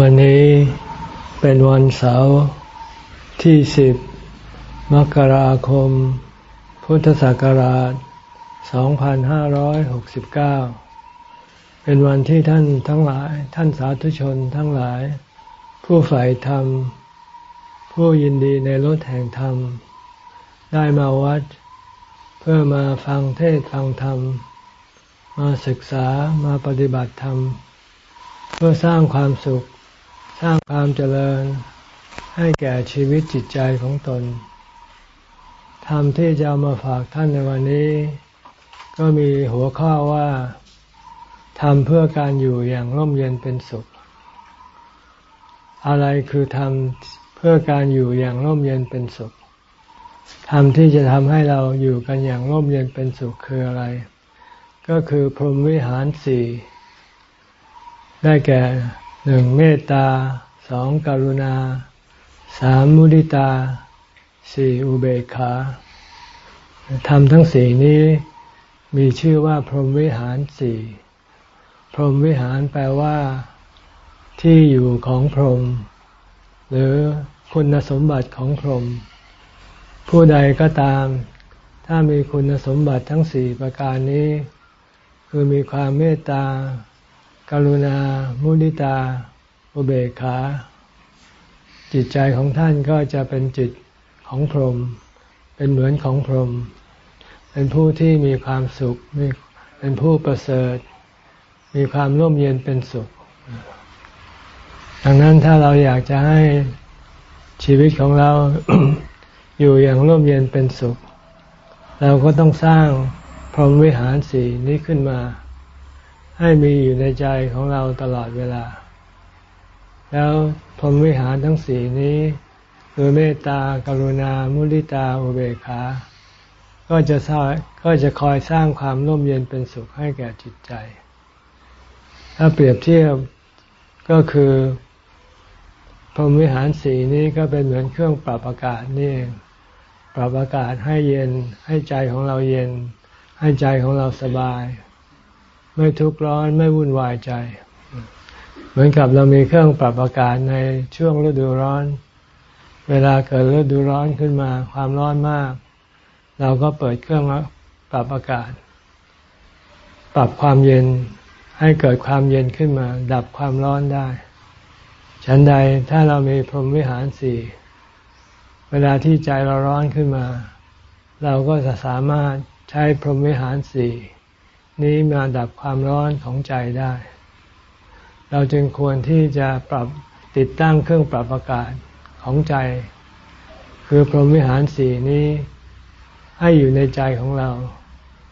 วันนี้เป็นวันเสาร์ที่สิบมกราคม พุทธศักราช 2569 เป็นวันที่ท่านทั้งหลาย ท่านสาธุชนทั้งหลาย ผู้ใฝ่ธรรม ผู้ยินดีในรถแห่งธรรม ได้มาวัด เพื่อมาฟังเทศฟังธรรม มาศึกษามาปฏิบัติธรรม เพื่อสร้างความสุข สร้างความเจริญให้แก่ชีวิตจิตใจของตนธรรมที่จะามาฝากท่านในวันนี้ ก็มีหัวข้อว่าทำเพื่อการอยู่อย่างร่มเย็นเป็นสุข อะไรคือทำเพื่อการอยู่อย่างร่มเย็นเป็นสุขธรรมที่จะทำให้เราอยู่กันอย่างร่มเย็นเป็นสุขคืออะไร ก็คือพรหมวิหารสี่ได้แก่ หนึ่งเมตตาสองกรุณาสามมุดิตาสี่อุเบกขาทำทั้งสี่นี้มีชื่อว่าพรหมวิหารสี่พรหมวิหารแปลว่า ที่อยู่ของพรหมหรือคุณสมบัติของพรหมผู้ใดก็ตาม ถ้ามีคุณสมบัติทั้งสี่ประการนี้ คือมีความเมตตา กรุณา มุนิตา อุเบกขา จิตใจของท่านก็จะเป็นจิตของพรหมเป็นเหมือนของพรหมเป็นผู้ที่มีความสุขมีเป็นผู้ประเสริฐ มีความร่มเย็นเป็นสุข ดังนั้นถ้าเราอยากจะให้ชีวิตของเราอยู่อย่างร่มเย็นเป็นสุข เราก็ต้องสร้างพรหมวิหารสีนี้ขึ้นมา ให้มีอยู่ในใจของเราตลอดเวลา แล้วพรหมวิหารทั้งสี่นี้ คือเมตตากรุณา มุลิตาอุเบกขา ก็จะสร้างก็จะคอยสร้างความร่มเย็นเป็นสุขให้แก่จิตใจ ถ้าเปรียบเทียบก็คือพรหมวิหารสีนี้ก็เป็นเหมือนเครื่องปรับอากาศนี่ปรับอากาศให้เย็นให้ใจของเราเย็น ให้ใจของเราสบาย ไม่ทุกข์ร้อนไม่วุ่นวายใจ เหมือนกับเรามีเครื่องปรับอากาศในช่วงฤดูร้อน เวลาเกิดฤดูร้อนขึ้นมา ความร้อนมาก เราก็เปิดเครื่องปรับอากาศ ปรับความเย็นให้เกิดความเย็นขึ้นมา ดับความร้อนได้ ฉันใดถ้าเรามีพรหมวิหารสี่เวลาที่ใจเราร้อนขึ้นมา เราก็จะสามารถใช้พรหมวิหารสี่ นี้มาดับความร้อนของใจได้ เราจึงควรที่จะปรับติดตั้งเครื่องปรับอากาศของใจ คือพรหมวิหารสีนี้ให้อยู่ในใจของเรา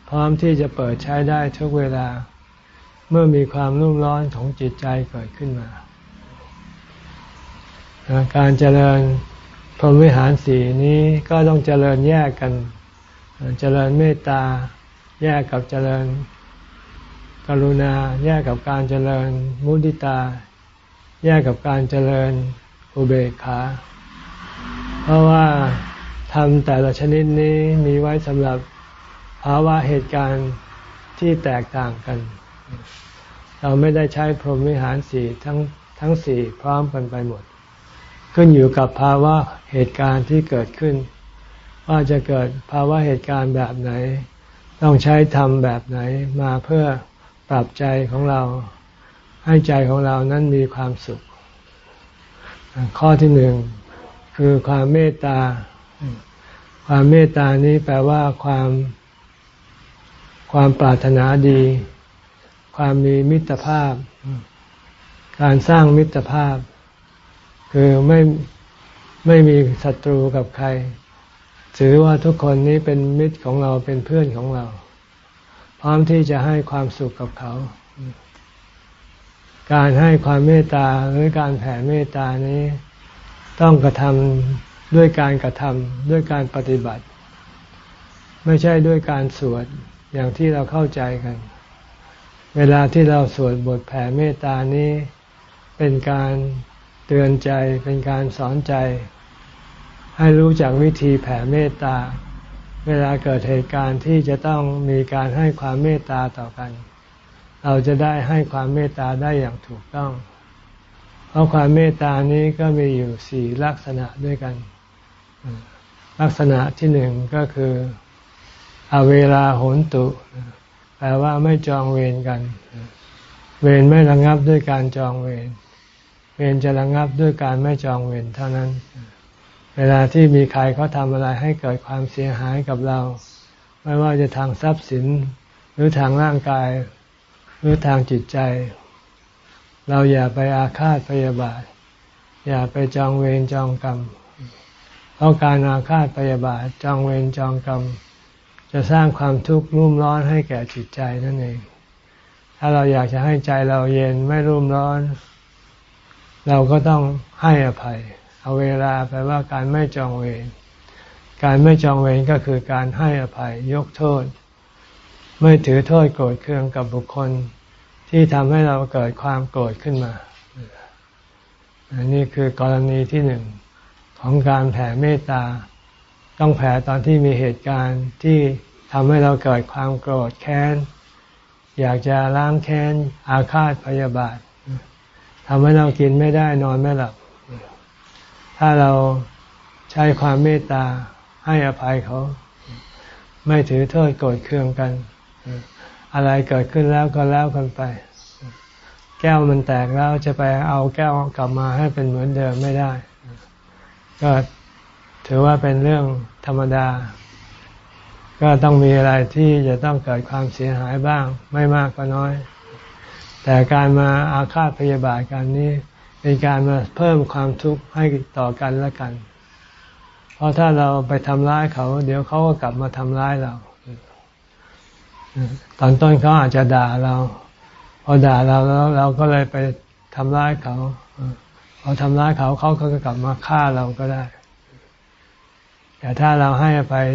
พร้อมที่จะเปิดใช้ได้ทุกเวลา เมื่อมีความรุ่มร้อนของจิตใจเกิดขึ้นมา การเจริญพรหมวิหารสีนี้ก็ต้องเจริญแยกกัน เจริญเมตตาแยกกับเจริญ กรุณา แยกกับการเจริญ มุติตา แยกกับการเจริญอุเบกขา เพราะว่าทำแต่ละชนิดนี้มีไว้สำหรับภาวะเหตุการณ์ที่แตกต่างกัน เราไม่ได้ใช้พรหมวิหารสี่ทั้งทั้งสี่พร้อมกันไปหมด ขึ้นอยู่กับภาวะเหตุการณ์ที่เกิดขึ้น ว่าจะเกิดภาวะเหตุการณ์แบบไหน ต้องใช้ทำแบบไหนมาเพื่อ ปรับใจของเราให้ใจของเรานั้นมีความสุข ข้อที่หนึ่งคือความเมตตา ความเมตตานี้แปลว่าความ ความปรารถนาดี ความมีมิตรภาพ การสร้างมิตรภาพ คือไม่ไม่มีศัตรูกับใคร ถือว่าทุกคนนี้เป็นมิตรของเราเป็นเพื่อนของเรา พร้อมที่จะให้ความสุขกับเขา การให้ความเมตตาหรือการแผ่เมตตานี้ ต้องกระทำด้วยการกระทำด้วยการปฏิบัติ ไม่ใช่ด้วยการสวดอย่างที่เราเข้าใจกัน เวลาที่เราสวดบทแผ่เมตตานี้ เป็นการเตือนใจเป็นการสอนใจ ให้รู้จักวิธีแผ่เมตตา เวลาเกิดเหตุการณ์ที่จะต้องมีการให้ความเมตตาต่อกัน เราจะได้ให้ความเมตตาได้อย่างถูกต้อง เพราะความเมตตานี้ก็มีอยู่สี่ลักษณะด้วยกัน ลักษณะที่หนึ่งก็คืออเวลาโหนตุแปลว่าไม่จองเวรกัน เวรไม่ระงับด้วยการจองเวรเวรจะระงับด้วยการไม่จองเวรเท่านั้น เวลาที่มีใครเขาทำอะไรให้เกิดความเสียหายกับเรา ไม่ว่าจะทางทรัพย์สิน หรือทางร่างกาย หรือทางจิตใจ เราอย่าไปอาฆาตพยาบาท อย่าไปจองเวรจองกรรมเพราะการอาฆาตพยาบาทจองเวรจองกรรม จะสร้างความทุกข์รุ่มร้อนให้แก่จิตใจนั่นเอง ถ้าเราอยากจะให้ใจเราเย็นไม่รุ่มร้อน เราก็ต้องให้อภัย เอเวลาแปลว่าการไม่จองเวร การไม่จองเวรก็คือการให้อภัยยกโทษ ไม่ถือโทษโกรธเคืองกับบุคคล ที่ทำให้เราเกิดความโกรธขึ้นมาอันนี้คือกรณีที่หนึ่งของการแผ่เมตตา ต้องแผ่ตอนที่มีเหตุการณ์ที่ทำให้เราเกิดความโกรธแค้น อยากจะล้างแค้นอาฆาตพยาบาททำให้เรากินไม่ได้นอนไม่หลับ ถ้าเราใช้ความเมตตาให้อภัยเขา ไม่ถือโทษโกรธเคืองกัน อะไรเกิดขึ้นแล้วก็แล้วกันไป แก้วมันแตกแล้วจะไปเอาแก้วกลับมาให้เป็นเหมือนเดิมไม่ได้ ก็ถือว่าเป็นเรื่องธรรมดา ก็ต้องมีอะไรที่จะต้องเกิดความเสียหายบ้าง ไม่มากก็น้อย แต่การมาอาฆาตพยาบาทกันนี้ เป็นการมาเพิ่มความทุกข์ให้ต่อกันและกัน เพราะถ้าเราไปทำร้ายเขา เดี๋ยวเขาก็กลับมาทำร้ายเรา ตอนต้นเขาอาจจะด่าเรา พอด่าเราแล้วเราก็เลยไปทำร้ายเขาพอทำร้ายเขาเขาก็กลับมาฆ่าเราก็ได้ แต่ถ้าเราให้อภัย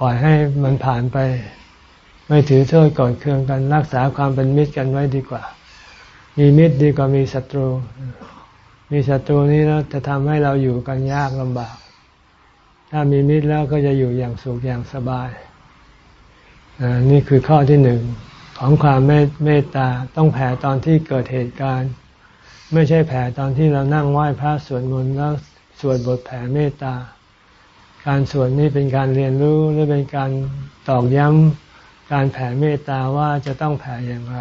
ปล่อยให้มันผ่านไป ไม่ถือโทษก่อนเคืองกัน รักษาความเป็นมิตรกันไว้ดีกว่า มีมิตรดีกว่ามีศัตรู มีศัตรูนี้แล้วจะทำให้เราอยู่กันยากลำบาก ถ้ามีมิตรแล้วก็จะอยู่อย่างสุขอย่างสบายนี่คือข้อที่หนึ่งของความเมตตาต้องแผ่ตอนที่เกิดเหตุการณ์ ไม่ใช่แผ่ตอนที่เรานั่งไหว้พระสวดมนต์แล้วสวดบทแผ่เมตตา การสวดนี้เป็นการเรียนรู้หรือเป็นการตอกย้ำการแผ่เมตตาว่าจะต้องแผ่อย่างไร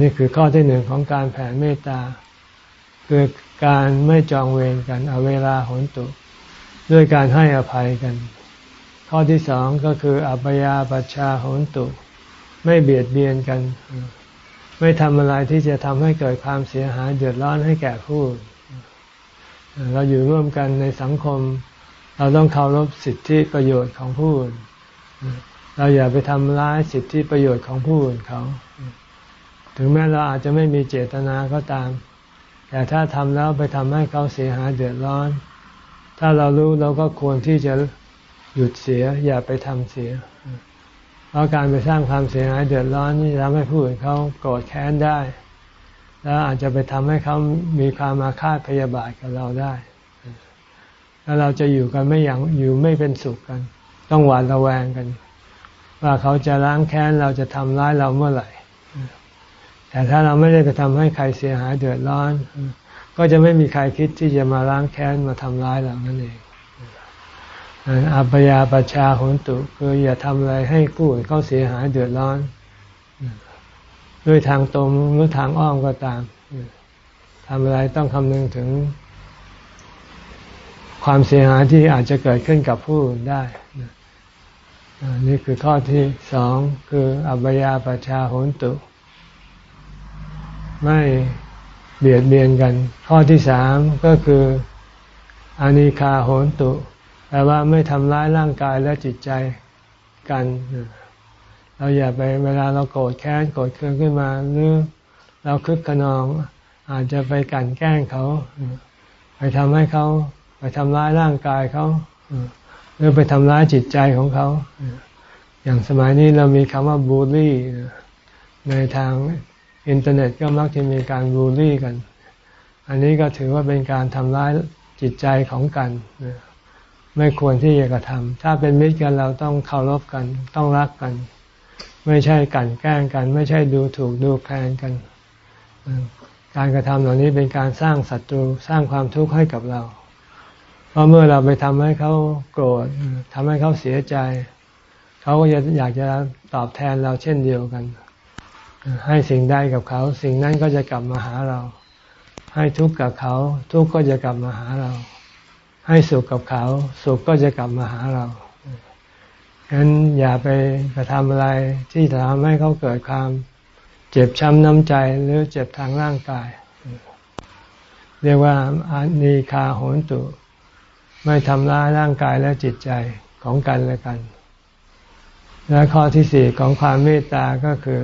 นี่คือข้อที่หนึ่งของการแผ่เมตตา คือการไม่จองเวรกันเอาเวลาหนตุ ด้วยการให้อภัยกัน ข้อที่สองก็คืออัปยาปัชาหนตุ ไม่เบียดเบียนกัน ไม่ทำอะไรที่จะทำให้เกิดความเสียหายเดือดร้อนให้แก่ผู้ เราอยู่ร่วมกันในสังคม เราต้องเคารพสิทธิประโยชน์ของผู้อื่นเราอย่าไปทำร้ายสิทธิประโยชน์ของผู้อื่นเขา ถึงแม้เราอาจจะไม่มีเจตนาก็ตาม แต่ถ้าทำแล้วไปทำให้เขาเสียหายเดือดร้อน ถ้าเรารู้เราก็ควรที่จะหยุดเสีย อย่าไปทำเสีย เพราะการไปสร้างความเสียหายเดือดร้อนนี่ทำให้ผู้อื่นเขาโกรธแค้นได้ แล้วอาจจะไปทำให้เขามีความอาฆาตพยาบาทกับเราได้ แล้วเราจะอยู่กันไม่อย่างอยู่ไม่เป็นสุขกัน ต้องหวาดระแวงกัน ว่าเขาจะล้างแค้นเราจะทำร้ายเราเมื่อไหร่ แต่ถ้าเราไม่ได้ไปทำให้ใครเสียหายเดือดร้อน ก็จะไม่มีใครคิดที่จะมาล้างแค้นมาทำร้ายเรานั่นเองอัปยาปชาโหนตุคืออย่าทำอะไรให้ผู้อื่นเขาเสียหายเดือดร้อน ด้วยทางตรงหรือทางอ้อมก็ตามทำอะไรต้องคำนึงถึง ความเสียหายที่อาจจะเกิดขึ้นกับผู้อื่นได้นี่คือข้อที่สองคืออัปยาปชาโหนตุ ไม่เบียดเบียนกัน ข้อที่สามก็คืออานิคาโหนตุ แปลว่าไม่ทำร้ายร่างกายและจิตใจกัน เราอย่าไปเวลาเราโกรธแค้นโกรธเคืองขึ้นมาหรือเราคึกขนองอาจจะไปกั่นแกล้งเขา ไปทำให้เขาไปทำร้ายร่างกายเขาหรือไปทำร้ายจิตใจของเขา อย่างสมัยนี้เรามีคำว่าบูลลี่ในทาง อินเทอร์เน็ตก็มักจะมีการบูลลี่กัน อันนี้ก็ถือว่าเป็นการทำร้ายจิตใจของกัน ไม่ควรที่จะกระทำถ้าเป็นมิตรกันเราต้องเคารพกัน ต้องรักกัน ไม่ใช่กันแกล้งกัน ไม่ใช่ดูถูกดูแคลนกัน การกระทำเหล่านี้เป็นการสร้างศัตรูสร้างความทุกข์ให้กับเรา เพราะเมื่อเราไปทำให้เขาโกรธทำให้เขาเสียใจ เขาก็จะอยากจะตอบแทนเราเช่นเดียวกัน ให้สิ่งใดกับเขา สิ่งนั้นก็จะกลับมาหาเรา ให้ทุกข์กับเขา ทุกข์ก็จะกลับมาหาเรา ให้สุขกับเขา สุขก็จะกลับมาหาเราฉะนั้นอย่าไปกระทำอะไรที่ทำให้เขาเกิดความเจ็บช้ำน้ำใจหรือเจ็บทางร่างกาย เรียกว่าอานีคาโหนตุ ไม่ทำร้ายร่างกายและจิตใจของกันและกัน และข้อที่สี่ของความเมตตาก็คือ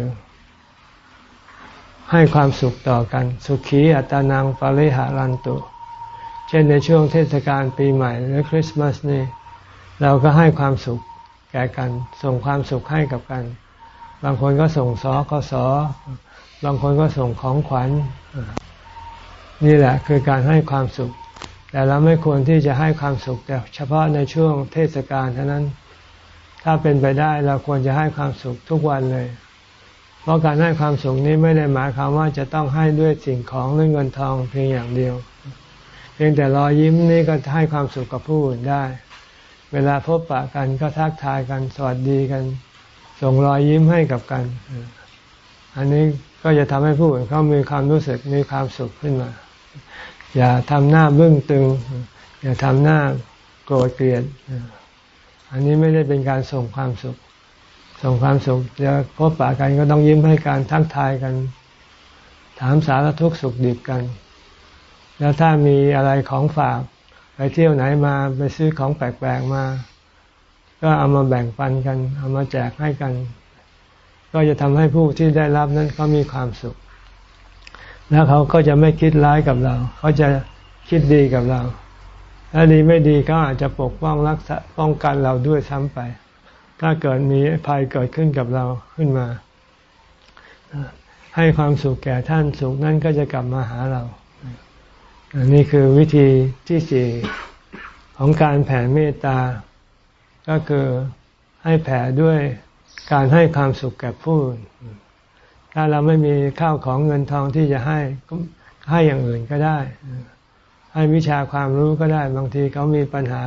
ให้ความสุขต่อกัน สุขีอัตานังปริหารันตุ เช่นในช่วงเทศกาลปีใหม่หรือคริสต์มาสนี่เราก็ให้ความสุขแก่กัน ส่งความสุขให้กับกัน บางคนก็ส่งสอขสบางคนก็ส่งของขวัญ นี่แหละคือการให้ความสุข แต่เราไม่ควรที่จะให้ความสุขแต่เฉพาะในช่วงเทศกาลเท่านั้น ถ้าเป็นไปได้เราควรจะให้ความสุขทุกวันเลย เพราะการให้ความสุขนี้ไม่ได้หมายความว่าจะต้องให้ด้วยสิ่งของหรือเงินทองเพียงอย่างเดียว เพียงแต่รอยยิ้มนี่ก็ให้ความสุขกับผู้อื่นได้ เวลาพบปะกันก็ทักทายกันสวัสดีกัน ส่งรอยยิ้มให้กับกัน อันนี้ก็จะทำให้ผู้อื่นเขามีความรู้สึกมีความสุขขึ้นมา อย่าทำหน้าบึ้งตึง อย่าทำหน้าโกรธเกลียด อันนี้ไม่ได้เป็นการส่งความสุข ส่งความสุขจะพบปะกันก็ต้องยิ้มให้การทักทายกัน ถามสารทุกข์สุขดิบกัน แล้วถ้ามีอะไรของฝาก ไปเที่ยวไหนมาไปซื้อของแปลกๆมา ก็เอามาแบ่งปันกัน เอามาแจกให้กัน ก็จะทำให้ผู้ที่ได้รับนั้นเขามีความสุข แล้วเขาก็จะไม่คิดร้ายกับเรา เขาจะคิดดีกับเรา ถ้าดีไม่ดีก็อาจจะปกป้องรักษาป้องกันเราด้วยซ้ำไป ถ้าเกิดมีภัยเกิดขึ้นกับเราขึ้นมา ให้ความสุขแก่ท่านสุขนั่นก็จะกลับมาหาเราอันนี้คือวิธีที่สี่ของการแผ่เมตตา ก็คือให้แผ่ด้วยการให้ความสุขแก่ผู้ถ้าเราไม่มีข้าวของเงินทองที่จะให้ก็ให้อย่างอื่นก็ได้ ให้วิชาความรู้ก็ได้ บางทีเขามีปัญหา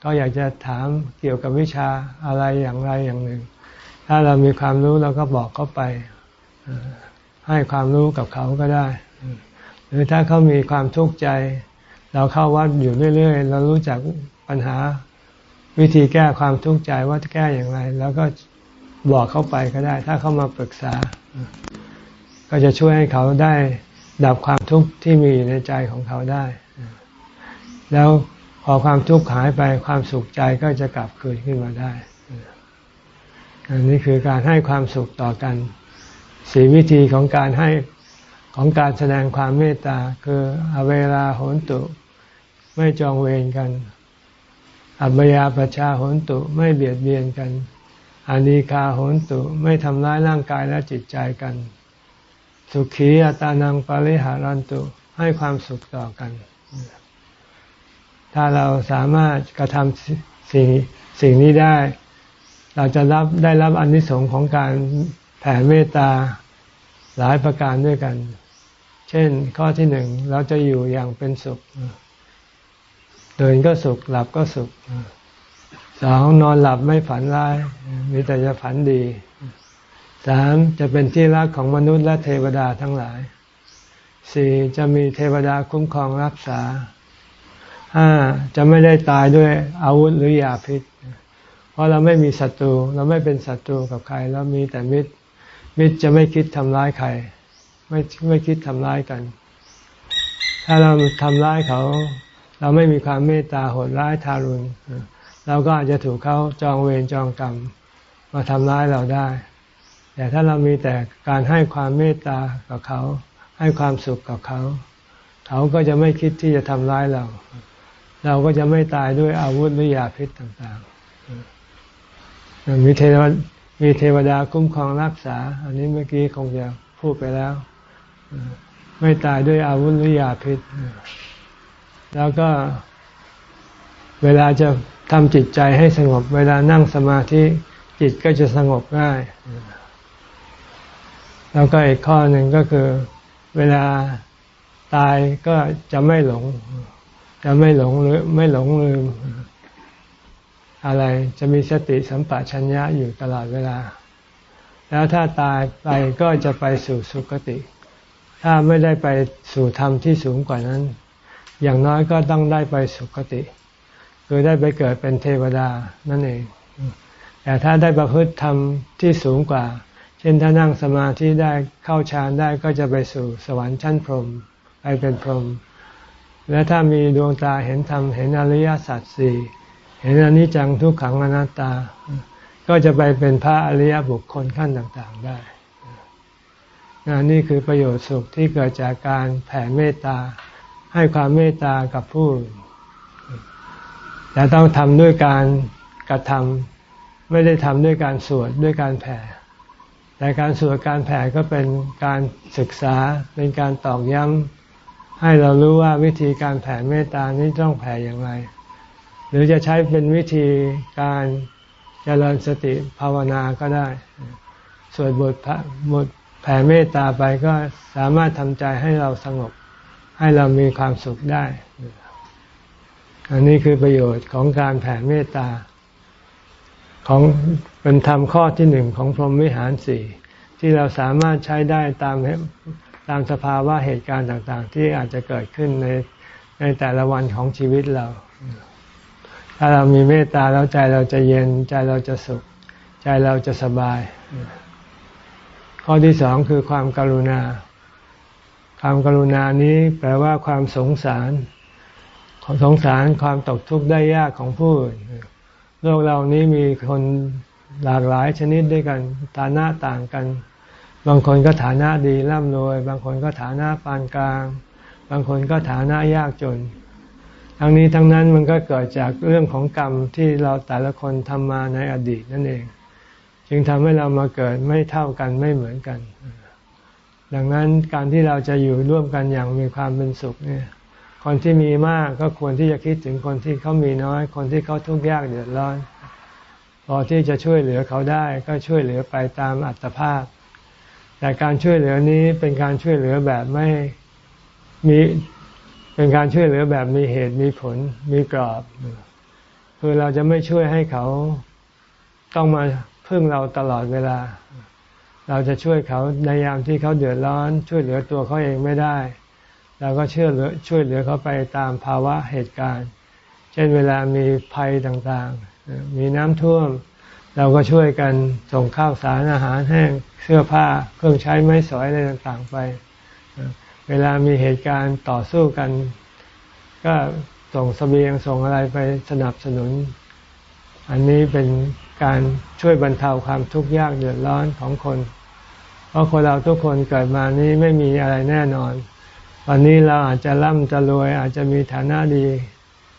เขาอยากจะถามเกี่ยวกับวิชาอะไรอย่างไรอย่างหนึ่ง ถ้าเรามีความรู้เราก็บอกเขาไปให้ความรู้กับเขาก็ได้ หรือถ้าเขามีความทุกข์ใจ เราเข้าวัดอยู่เรื่อย ๆ เรารู้จักปัญหาวิธีแก้ความทุกข์ใจว่าจะแก้อย่างไร แล้วก็บอกเขาไปก็ได้ ถ้าเขามาปรึกษา ก็จะช่วยให้เขาได้ดับความทุกข์ที่มีอยู่ในใจของเขาได้ แล้ว อความทุกข์หายไปความสุขใจก็จะกลับคืนขึ้นมาได้ อันนี้คือการให้ความสุขต่อกันสีวิธีของการให้ของการแสดงความเมตตา คืออเวลาโหนตุ ไม่จองเวรกัน อัปยาปชาโหนตุไม่เบียดเบียนกันอานิคาโหนตุไม่ทำร้ายร่างกายและจิตใจกัน สุขีอัตานังปริหารันตุให้ความสุขต่อกัน ถ้าเราสามารถกระทำสิ่งสิ่งนี้ได้ เราจะรับได้รับอนนิสงส์ของการแผ่เมตตาหลายประการด้วยกัน เช่นข้อที่หนึ่งเราจะอยู่อย่างเป็นสุข เดินก็สุข หลับก็สุขสองนอนหลับไม่ฝันร้าย มีแต่จะฝันดีสามจะเป็นที่รักของมนุษย์และเทวดาทั้งหลายสี่จะมีเทวดาคุ้มครองรักษา ห้าจะไม่ได้ตายด้วยอาวุธหรือยาพิษ เพราะเราไม่มีศัตรู เราไม่เป็นศัตรูกับใคร เรามีแต่มิตร มิตรจะไม่คิดทำร้ายใคร ไม่ไม่คิดทำร้ายกัน ถ้าเราทำร้ายเขา เราไม่มีความเมตตาโหดร้ายทารุณเราก็อาจจะถูกเขาจองเวรจองกรรมมาทำร้ายเราได้ แต่ถ้าเรามีแต่การให้ความเมตตากับเขา ให้ความสุขกับเขา เขาก็จะไม่คิดที่จะทำร้ายเรา เราก็จะไม่ตายด้วยอาวุธหรือยาพิษต่างๆ มีเทวมีเทวดาคุ้มครองรักษา อันนี้เมื่อกี้คงจะพูดไปแล้ว ไม่ตายด้วยอาวุธหรือยาพิษ แล้วก็เวลาจะทำจิตใจให้สงบ เวลานั่งสมาธิจิตก็จะสงบง่าย แล้วก็อีกข้อหนึ่งก็คือ เวลาตายก็จะไม่หลง จะไม่หลงหรือไม่หลงลืม อะไรจะมีสติสัมปชัญญะอยู่ตลอดเวลา แล้วถ้าตายไปก็จะไปสู่สุคติ ถ้าไม่ได้ไปสู่ธรรมที่สูงกว่านั้น อย่างน้อยก็ต้องได้ไปสุคติ คือได้ไปเกิดเป็นเทวดานั่นเอง แต่ถ้าได้ประพฤติธรรมที่สูงกว่า เช่นถ้านั่งสมาธิได้เข้าฌานได้ก็จะไปสู่สวรรค์ชั้นพรหมไปเป็นพรหม และถ้ามีดวงตาเห็นธรรมเห็นอริยสัจสี่เห็นอนิจจังทุกขังอนัตตา ก็จะไปเป็นพระอริยบุคคลขั้นต่างๆได้นี่คือประโยชน์สุขที่เกิดจากการแผ่เมตตา ให้ความเมตตากับผู้แต่ต้องทำด้วยการกระทำไม่ได้ทำด้วยการสวดด้วยการแผ่ แต่การสวดการแผ่ก็เป็นการศึกษาเป็นการตอกย้ำ ให้เรารู้ว่าวิธีการแผ่เมตตานี้ต้องแผ่อย่างไร หรือจะใช้เป็นวิธีการเจริญสติภาวนาก็ได้สวดบทบทแผ่เมตตาไปก็สามารถทำใจให้เราสงบ ให้เรามีความสุขได้ อันนี้คือประโยชน์ของการแผ่เมตตา ของเป็นธรรมข้อที่หนึ่งของพรหมวิหารสี่ที่เราสามารถใช้ได้ตาม ตามสภาวะเหตุการณ์ต่างๆ ที่อาจจะเกิดขึ้นในในแต่ละวันของชีวิตเรา ถ้าเรามีเมตตาแล้วใจเราจะเย็นใจเราจะสุข ใจเราจะสบาย ข้อที่สองคือความกรุณา ความกรุณานี้แปลว่าความสงสารของสงสารความตกทุกข์ได้ยากของผู้อื่นโลกเรานี้มีคนหลากหลายชนิดด้วยกันฐานะต่างกัน บางคนก็ฐานะดีร่ำรวย บางคนก็ฐานะปานกลาง บางคนก็ฐานะยากจน ทั้งนี้ทั้งนั้นมันก็เกิดจากเรื่องของกรรมที่เราแต่ละคนทำมาในอดีตนั่นเอง จึงทำให้เรามาเกิดไม่เท่ากันไม่เหมือนกัน ดังนั้นการที่เราจะอยู่ร่วมกันอย่างมีความเป็นสุขเนี่ยคนที่มีมากก็ควรที่จะคิดถึงคนที่เขามีน้อย คนที่เขาทุกข์ยากเดือดร้อน พอที่จะช่วยเหลือเขาได้ก็ช่วยเหลือไปตามอัตภาพ แต่การช่วยเหลือนี้เป็นการช่วยเหลือแบบไม่มีเป็นการช่วยเหลือแบบมีเหตุมีผลมีกรอบ คือเราจะไม่ช่วยให้เขาต้องมาพึ่งเราตลอดเวลา เราจะช่วยเขาในยามที่เขาเดือดร้อน ช่วยเหลือตัวเขาเองไม่ได้เราก็เชื่อเหลือช่วยเหลือเขาไปตามภาวะเหตุการณ์ เช่นเวลามีภัยต่างๆ มีน้ำท่วม เราก็ช่วยกันส่งข้าวสารอาหารแห้งเสื้อผ้าเครื่องใช้ไม้สอยอะไรต่างๆไป เวลามีเหตุการณ์ต่อสู้กัน ก็ส่งสเสบียงส่งอะไรไปสนับสนุน อันนี้เป็นการช่วยบรรเทาความทุกข์ยากเดือดร้อนของคน เพราะคนเราทุกคนเกิดมานี้ไม่มีอะไรแน่นอน วันนี้เราอาจจะร่ำจะรวยอาจจะมีฐานะดี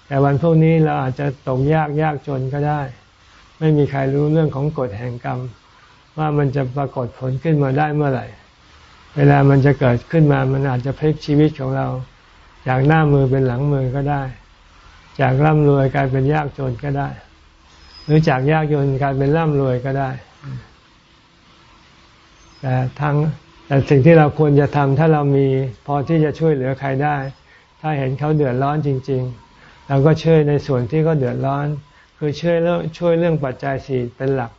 แต่วันพวกนี้เราอาจจะตกยากยากจนก็ได้ ไม่มีใครรู้เรื่องของกฎแห่งกรรม ว่ามันจะปรากฏผลขึ้นมาได้เมื่อไหร่ เวลามันจะเกิดขึ้นมามันอาจจะพลิกชีวิตของเรา จากหน้ามือเป็นหลังมือก็ได้ จากร่ำรวยกลายเป็นยากจนก็ได้ หรือจากยากจนกลายเป็นร่ำรวยก็ได้ แต่ทั้งแต่สิ่งที่เราควรจะทำถ้าเรามีพอที่จะช่วยเหลือใครได้ ถ้าเห็นเขาเดือดร้อนจริง ๆ เราก็ช่วยในส่วนที่เขาเดือดร้อน คือช่วยเรื่องช่วยเรื่องปัจจัยสี่เป็นหลัก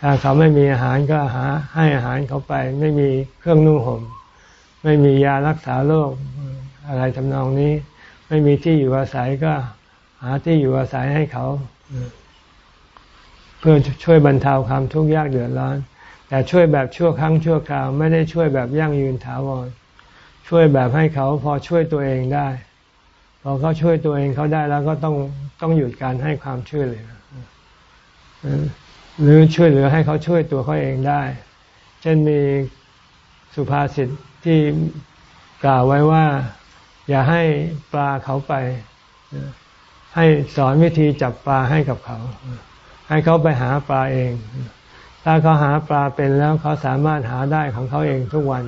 ถ้าเขาไม่มีอาหารก็หาให้อาหารเขาไป ไม่มีเครื่องนุ่งห่ม ไม่มียารักษาโรคอะไรทำนองนี้ ไม่มีที่อยู่อาศัยก็หาที่อยู่อาศัยให้เขา เพื่อช่วยบรรเทาความทุกข์ยากเดือดร้อน แต่ช่วยแบบชั่วครั้งชั่วคราว ไม่ได้ช่วยแบบยั่งยืนถาวรช่วยแบบให้เขาพอช่วยตัวเองได้ พอเขาช่วยตัวเองเขาได้แล้วก็ต้องต้องหยุดการให้ความช่วยเหลือหรือช่วยเหลือให้เขาช่วยตัวเขาเองได้ เช่นมีสุภาษิตที่กล่าวไว้ว่า อย่าให้ปลาเขาไป ให้สอนวิธีจับปลาให้กับเขา ให้เขาไปหาปลาเอง ถ้าเขาหาปลาเป็นแล้วเขาสามารถหาได้ของเขาเองทุกวัน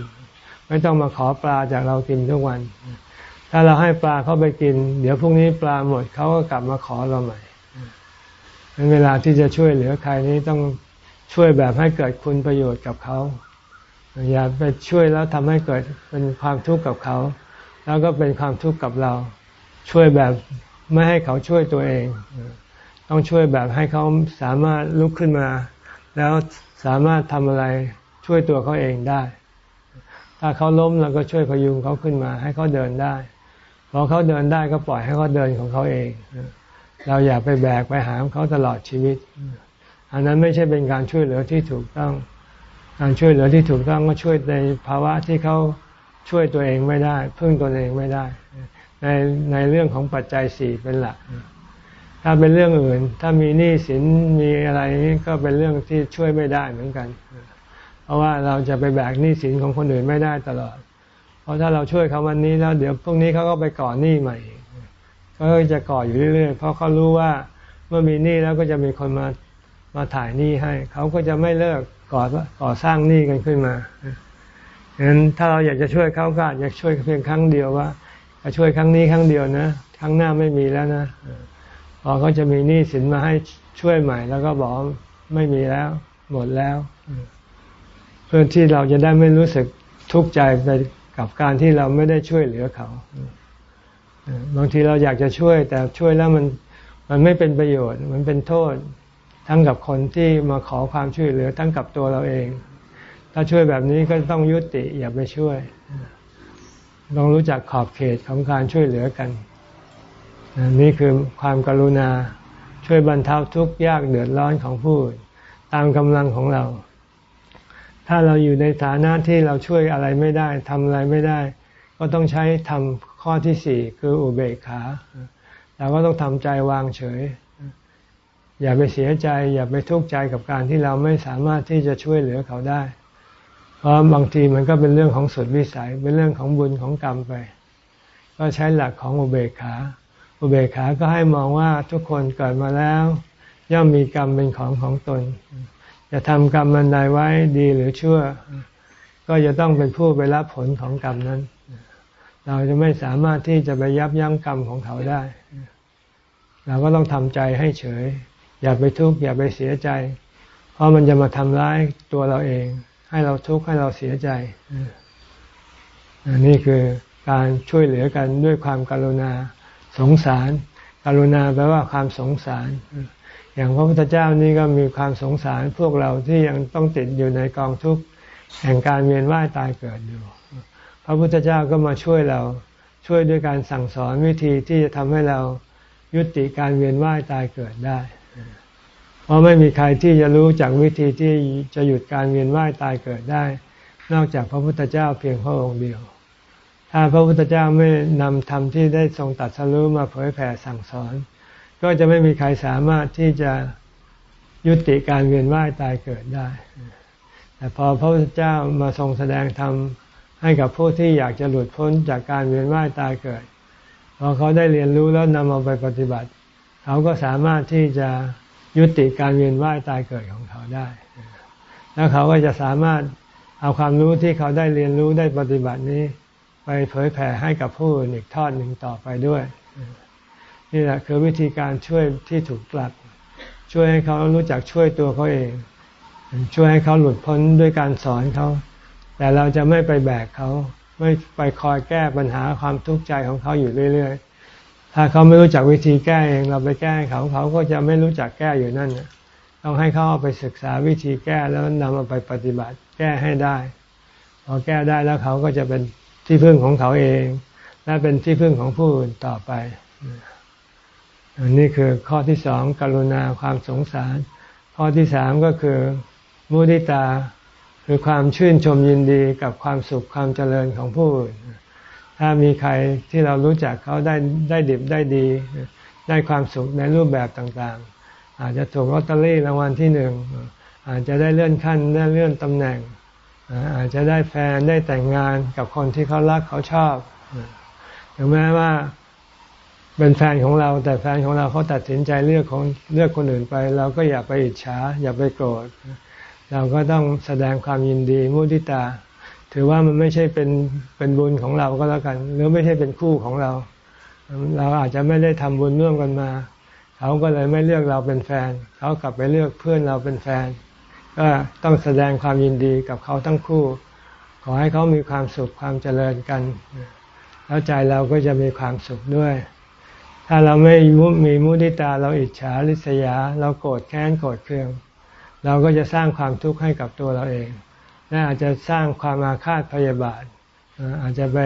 ไม่ต้องมาขอปลาจากเรากินทุกวัน ถ้าเราให้ปลาเขาไปกิน เดี๋ยวพรุ่งนี้ปลาหมดเขาก็กลับมาขอเราใหม่เวลาที่จะช่วยเหลือใครนี้ต้องช่วยแบบให้เกิดคุณประโยชน์กับเขา อย่าไปช่วยแล้วทำให้เกิดเป็นความทุกข์กับเขา แล้วก็เป็นความทุกข์กับเรา ช่วยแบบไม่ให้เขาช่วยตัวเอง ต้องช่วยแบบให้เขาสามารถลุกขึ้นมา แล้วสามารถทำอะไรช่วยตัวเขาเองได้ ถ้าเขาล้มเราก็ช่วยพยุงเขาขึ้นมา ให้เขาเดินได้ พอเขาเดินได้ก็ปล่อยให้เขาเดินของเขาเอง เราอย่าไปแบกไปหามเขาตลอดชีวิต อันนั้นไม่ใช่เป็นการช่วยเหลือที่ถูกต้อง การช่วยเหลือที่ถูกต้องก็ช่วยในภาวะที่เขาช่วยตัวเองไม่ได้ พึ่งตัวเองไม่ได้ ในในเรื่องของปัจจัยสี่เป็นหลัก ถ้าเป็นเรื่องอื่น ถ้ามีหนี้สินมีอะไรก็เป็นเรื่องที่ช่วยไม่ได้เหมือนกัน เพราะว่าเราจะไปแบกหนี้สินของคนอื่นไม่ได้ตลอด เพราะถ้าเราช่วยเขาวันนี้แล้วเดี๋ยวพรุ่งนี้เขาก็ไปก่อหนี้ใหม่ก็จะก่ออยู่เรื่อยๆเพราะเขารู้ว่าเมื่อมีหนี้แล้วก็จะมีคนมามาถ่ายหนี้ให้ เขาก็จะไม่เลิกก่อก่อสร้างหนี้กันขึ้นมาฉะนั้นถ้าเราอยากจะช่วยเขาก็อยากช่วยเพียงครั้งเดียวว่าจะช่วยครั้งนี้ครั้งเดียวนะครั้งหน้าไม่มีแล้วนะพอเขาจะมีหนี้สินมาให้ช่วยใหม่ แล้วก็บอกไม่มีแล้ว หมดแล้ว เพื่อที่เราจะได้ไม่รู้สึกทุกข์ใจไป กับการที่เราไม่ได้ช่วยเหลือเขาบางทีเราอยากจะช่วย แต่ช่วยแล้วมันมันไม่เป็นประโยชน์ มันเป็นโทษ ทั้งกับคนที่มาขอความช่วยเหลือทั้งกับตัวเราเอง ถ้าช่วยแบบนี้ก็ต้องยุติอย่าไปช่วยต้องรู้จักขอบเขตของการช่วยเหลือกัน นี่คือความกรุณาช่วยบรรเทาทุกข์ยากเดือดร้อนของผู้ตามกำลังของเรา ถ้าเราอยู่ในฐานะที่เราช่วยอะไรไม่ได้ทำอะไรไม่ได้ ก็ต้องใช้ทำข้อที่สี่คืออุเบกขาเราก็ต้องทำใจวางเฉย อย่าไปเสียใจ อย่าไปทุกข์ใจกับการที่เราไม่สามารถที่จะช่วยเหลือเขาได้ เพราะบางทีมันก็เป็นเรื่องของสุดวิสัย เป็นเรื่องของบุญของกรรมไป ก็ใช้หลักของอุเบกขา อุเบกขาก็ให้มองว่าทุกคนเกิดมาแล้ว ย่อมมีกรรมเป็นของของตน จะทำกรรมมันใดไว้ดีหรือชั่ว ก็จะต้องเป็นผู้ไปรับผลของกรรมนั้น เราจะไม่สามารถที่จะไปยับยั้งกรรมของเขาได้ เราก็ต้องทำใจให้เฉย อย่าไปทุกข์อย่าไปเสียใจ เพราะมันจะมาทำร้ายตัวเราเอง ให้เราทุกข์ให้เราเสียใจนี่คือการช่วยเหลือกันด้วยความการุณาสงสาร กรุณาแปลว่าความสงสาร อย่างพระพุทธเจ้านี่ก็มีความสงสารพวกเราที่ยังต้องติดอยู่ในกองทุกข์แห่งการเวียนว่ายตายเกิดอยู่ พระพุทธเจ้าก็มาช่วยเราช่วยด้วยการสั่งสอนวิธีที่จะทำให้เรายุติการเวียนว่ายตายเกิดได้ เพราะไม่มีใครที่จะรู้จากวิธีที่จะหยุดการเวียนว่ายตายเกิดได้ นอกจากพระพุทธเจ้าเพียงพระองค์เดียว ถ้าพระพุทธเจ้าไม่นำธรรมที่ได้ทรงตัดสรุมาเผยแผ่สั่งสอน ก็จะไม่มีใครสามารถที่จะยุติการเวียนว่ายตายเกิดได้ แต่พอพระพุทธเจ้ามาทรงแสดงธรรมให้กับผู้ที่อยากจะหลุดพ้นจากการเวียนว่ายตายเกิด พอเขาได้เรียนรู้แล้วนำเอาไปปฏิบัติ เขาก็สามารถที่จะยุติการเวียนว่ายตายเกิดของเขาได้ แล้วเขาก็จะสามารถเอาความรู้ที่เขาได้เรียนรู้ได้ปฏิบัตินี้ ไปเผยแผ่ให้กับผู้อื่นอีกทอดหนึ่งต่อไปด้วย นี่แหละคือวิธีการช่วยที่ถูกหลัก ช่วยให้เขารู้จักช่วยตัวเขาเอง ช่วยให้เขาหลุดพ้นด้วยการสอนเขา แต่เราจะไม่ไปแบกเขา ไม่ไปคอยแก้ปัญหาความทุกข์ใจของเขาอยู่เรื่อย ๆ ถ้าเขาไม่รู้จักวิธีแก้เองเราไปแก้เขาเขาก็จะไม่รู้จักแก้อยู่นั่นต้องให้เขาเอาไปศึกษาวิธีแก้แล้วนำเอาไปปฏิบัติแก้ให้ได้พอแก้ได้แล้วเขาก็จะเป็นที่พึ่งของเขาเอง และเป็นที่พึ่งของผู้อื่นต่อไป อันนี้คือข้อที่สองกรุณาความสงสาร ข้อที่สามก็คือมุทิตาคือความชื่นชมยินดีกับความสุขความเจริญของผู้อื่นถ้ามีใครที่เรารู้จักเขาได้ได้ดิบได้ดี ได้ความสุขในรูปแบบต่างๆ อาจจะถูกลอตเตอรี่รางวัลที่หนึ่งอาจจะได้เลื่อนขั้นได้เลื่อนตำแหน่ง อาจจะได้แฟนได้แต่งงานกับคนที่เขารักเขาชอบถึงแม้ว่า เป็นแฟนของเรา แต่แฟนของเราเขาตัดสินใจเลือกของเลือกคนอื่นไป เราก็อย่าไปอิจฉาอย่าไปโกรธ เราก็ต้องแสดงความยินดีมุทิตา ถือว่ามันไม่ใช่เป็นเป็นบุญของเราก็แล้วกัน หรือไม่ใช่เป็นคู่ของเรา เราอาจจะไม่ได้ทำบุญร่วมกันมา เขาก็เลยไม่เลือกเราเป็นแฟน เขากลับไปเลือกเพื่อนเราเป็นแฟน ก็ต้องแสดงความยินดีกับเขาทั้งคู่ ขอให้เขามีความสุขความเจริญกัน แล้วใจเราก็จะมีความสุขด้วย ถ้าเราไม่มีมุทิตาเราอิจฉาริษยา เราโกรธแค้นโกรธเคือง เราก็จะสร้างความทุกข์ให้กับตัวเราเอง และอาจจะสร้างความอาฆาตพยาบาท อาจจะไป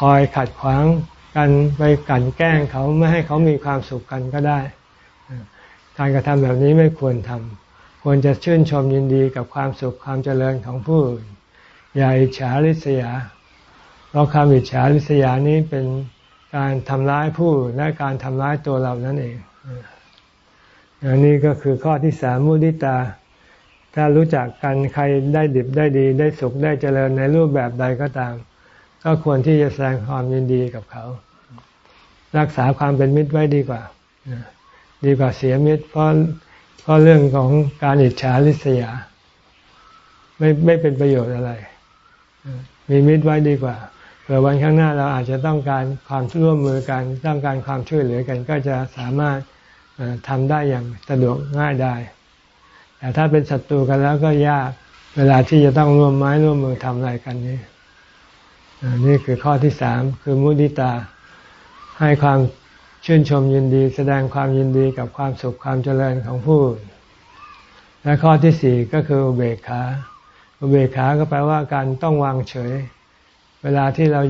คอยขัดขวางกันไปกันแกล้งเขาไม่ให้เขามีความสุขกันก็ได้ การกระทำแบบนี้ไม่ควรทำควรจะชื่นชมยินดีกับความสุขความเจริญของผู้อื่นอย่าอิจฉาริษยา เพราะความอิจฉาริษยานี้เป็น การทำร้ายผู้และการทำร้ายตัวเรานั่นเองอันนี้ก็คือข้อที่สามมุติตา ถ้ารู้จักกันใครได้ดิบได้ดี ได้สุขได้เจริญในรูปแบบใดก็ตาม ก็ควรที่จะแสดงความยินดีกับเขา รักษาความเป็นมิตรไว้ดีกว่าดีกว่าเสียมิตร เพราะเพราะเรื่องของการอิจฉาริษยา ไม่ไม่เป็นประโยชน์อะไร มีมิตรไว้ดีกว่า ผื่อวันข้างหน้าเราอาจจะต้องการความร่วมมือกันต้องการความช่วยเหลือกัน ก็จะสามารถทำได้อย่างสะดวกง่ายได้ แต่ถ้าเป็นศัตรูกันแล้วก็ยากเวลาที่จะต้องร่วมไม้ร่วมมือทำอะไรกันนี่นี่คือข้อที่สามคือมุติตา ให้ความชื่นชมยินดี แสดงความยินดีกับความสุขความเจริญของผู้ และข้อที่สี่ก็คืออุเบกขาอุเบกขาก็แปลว่าการต้องวางเฉย เวลาที่เรา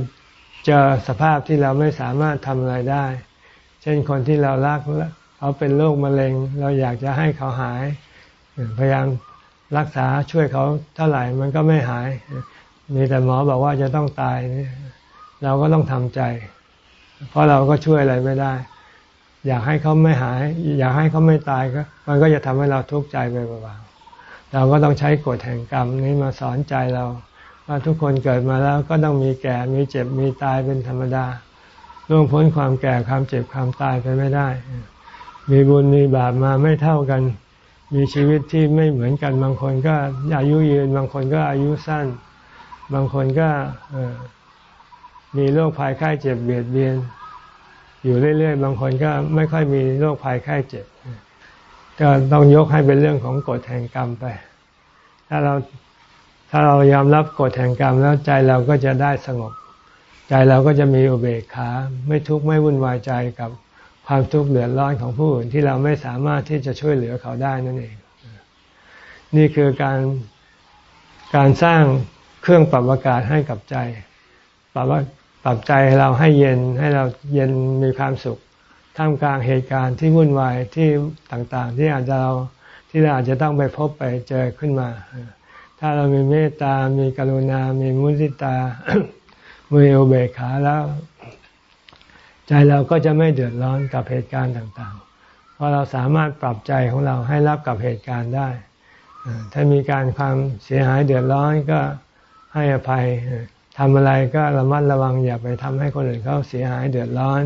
เจอสภาพที่เราไม่สามารถทำอะไรได้ เช่นคนที่เรารักเขาเป็นโรคมะเร็ง เราอยากจะให้เขาหาย พยายามรักษาช่วยเขาเท่าไหร่มันก็ไม่หาย มีแต่หมอบอกว่าจะต้องตาย เราก็ต้องทำใจ เพราะเราก็ช่วยอะไรไม่ได้ อยากให้เขาไม่หาย อยากให้เขาไม่ตายก็ มันก็จะทำให้เราทุกข์ใจไปเปล่าเราก็ต้องใช้กฎแห่งกรรมนี้มาสอนใจเรา ว่าทุกคนเกิดมาแล้วก็ต้องมีแก่มีเจ็บมีตายเป็นธรรมดาล่วงพ้นความแก่ความเจ็บความตายไปไม่ได้ มีบุญมีบาปมาไม่เท่ากัน มีชีวิตที่ไม่เหมือนกันบางคนก็อายุยืน บางคนก็อายุสั้น บางคนก็มีโรคภัยไข้เจ็บเบียดเบียน อยู่เรื่อยๆ บางคนก็ไม่ค่อยมีโรคภัยไข้เจ็บ ก็ต้องยกให้เป็นเรื่องของกฎแห่งกรรมไป ถ้าเรา ถ้าเรายอมรับกฎแห่งกรรมแล้วใจเราก็จะได้สงบ ใจเราก็จะมีอุเบกขา ไม่ทุกข์ไม่วุ่นวายใจกับความทุกข์เดือดร้อนของผู้อื่นที่เราไม่สามารถที่จะช่วยเหลือเขาได้นั่นเอง นี่คือการการสร้างเครื่องปรับอากาศให้กับใจ ปรับปรับใจเราให้เย็นให้เราเย็นมีความสุข ท่ามกลางเหตุการณ์ที่วุ่นวายที่ต่างๆ ที่อาจจะเราที่เราอาจจะต้องไปพบไปเจอขึ้นมา ถ้าเรามีเมตตา มีกรุณา มีมุทิตา มีอุเบกขาแล้ว ใจเราก็จะไม่เดือดร้อนกับเหตุการณ์ต่างๆ เพราะเราสามารถปรับใจของเราให้รับกับเหตุการณ์ได้ ถ้ามีการความเสียหายเดือดร้อนก็ให้อภัยทำอะไรก็ระมัดระวังอย่าไปทำให้คนอื่นเขาเสียหายเดือดร้อน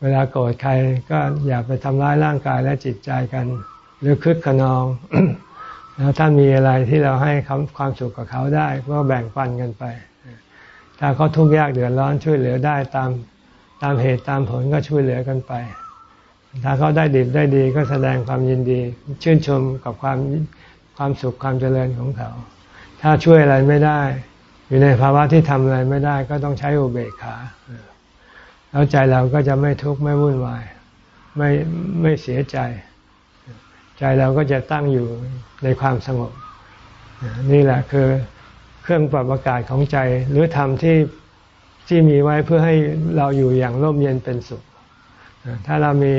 เวลาโกรธใครก็อย่าไปทำร้ายร่างกายและจิตใจกัน หรือคึกขนอง แล้วถ้ามีอะไรที่เราให้ความสุขกับเขาได้ก็แบ่งปันกันไป ถ้าเขาทุกข์ยากเดือดร้อนช่วยเหลือได้ตามตามเหตุตามผลก็ช่วยเหลือกันไป ถ้าเขาได้ดีได้ดีก็แสดงความยินดี ชื่นชมกับความความสุขความเจริญของเขา ถ้าช่วยอะไรไม่ได้ อยู่ในภาวะที่ทำอะไรไม่ได้ ก็ต้องใช้อุเบกขาแล้วใจเราก็จะไม่ทุกข์ไม่วุ่นวาย ไม่ไม่เสียใจ ใจเราก็จะตั้งอยู่ในความสงบ นี่แหละคือเครื่องปรับอากาศของใจหรือธรรมที่ที่มีไว้เพื่อให้เราอยู่อย่างร่มเย็นเป็นสุข ถ้าเรามี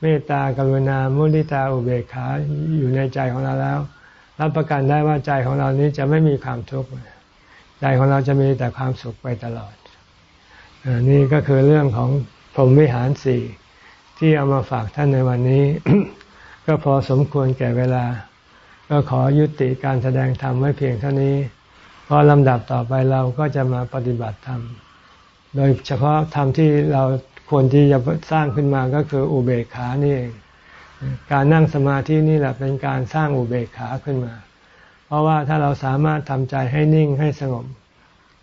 เมตตากรุณามุนิตาอุเบกขาอยู่ในใจของเราแล้ว รับประกันได้ว่าใจของเรานี้จะไม่มีความทุกข์ใจของเราจะมีแต่ความสุขไปตลอดนี่ก็คือเรื่องของพรหมวิหารสี่ที่เอามาฝากท่านในวันนี้ ก็พอสมควรแก่เวลา ก็ขอยุติการแสดงธรรมไว้เพียงเท่านี้ เพราะลำดับต่อไปเราก็จะมาปฏิบัติธรรม โดยเฉพาะธรรมที่เราควรที่จะสร้างขึ้นมาก็คืออุเบกขานี่เอง การนั่งสมาธินี่แหละเป็นการสร้างอุเบกขาขึ้นมา เพราะว่าถ้าเราสามารถทำใจให้นิ่งให้สงบ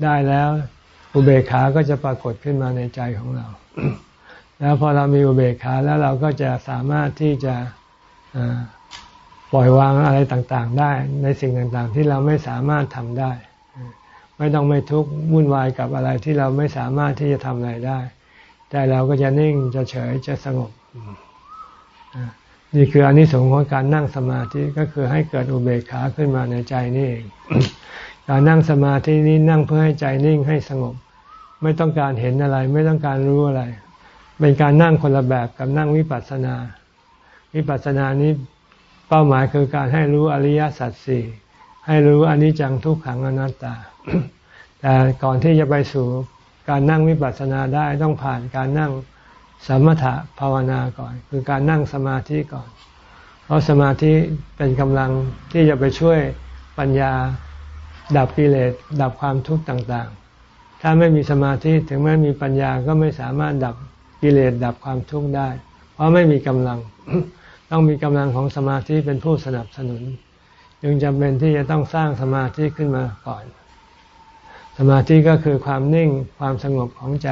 ได้แล้ว อุเบกขาก็จะปรากฏขึ้นมาในใจของเรา แล้วพอเรามีอุเบกขาแล้วเราก็จะสามารถที่จะ ปล่อยวางอะไรต่างๆ ได้ ในสิ่งต่างๆ ที่เราไม่สามารถทำได้ ไม่ต้องไม่ทุกข์วุ่นวายกับอะไรที่เราไม่สามารถที่จะทำอะไรได้ แต่เราก็จะนิ่งจะเฉยจะสงบนี่คืออนนิสงส์ของการนั่งสมาธิก็คือให้เกิดอุเบกขาขึ้นมาในใจนี่เอง การนั่งสมาธินี้นั่งเพื่อให้ใจนิ่งให้สงบ ไม่ต้องการเห็นอะไร ไม่ต้องการรู้อะไร เป็นการนั่งคนละแบบกับนั่งวิปัสสนา วิปัสสนานี้เป้าหมายคือการให้รู้อริยสัจสี่ให้รู้อนิจจังทุกขังอนัตตา แต่ก่อนที่จะไปสู่การนั่งวิปัสสนาได้ต้องผ่านการนั่งสมถะภาวนาก่อน คือการนั่งสมาธิก่อน เพราะสมาธิเป็นกำลังที่จะไปช่วยปัญญาดับกิเลสดับความทุกข์ต่างๆ ถ้าไม่มีสมาธิถึงแม้มีปัญญาก็ไม่สามารถดับกิเลสดับความทุกข์ได้ เพราะไม่มีกำลัง ต้องมีกำลังของสมาธิเป็นผู้สนับสนุน จึงจำเป็นที่จะต้องสร้างสมาธิขึ้นมาก่อน สมาธิก็คือความนิ่งความสงบของใจ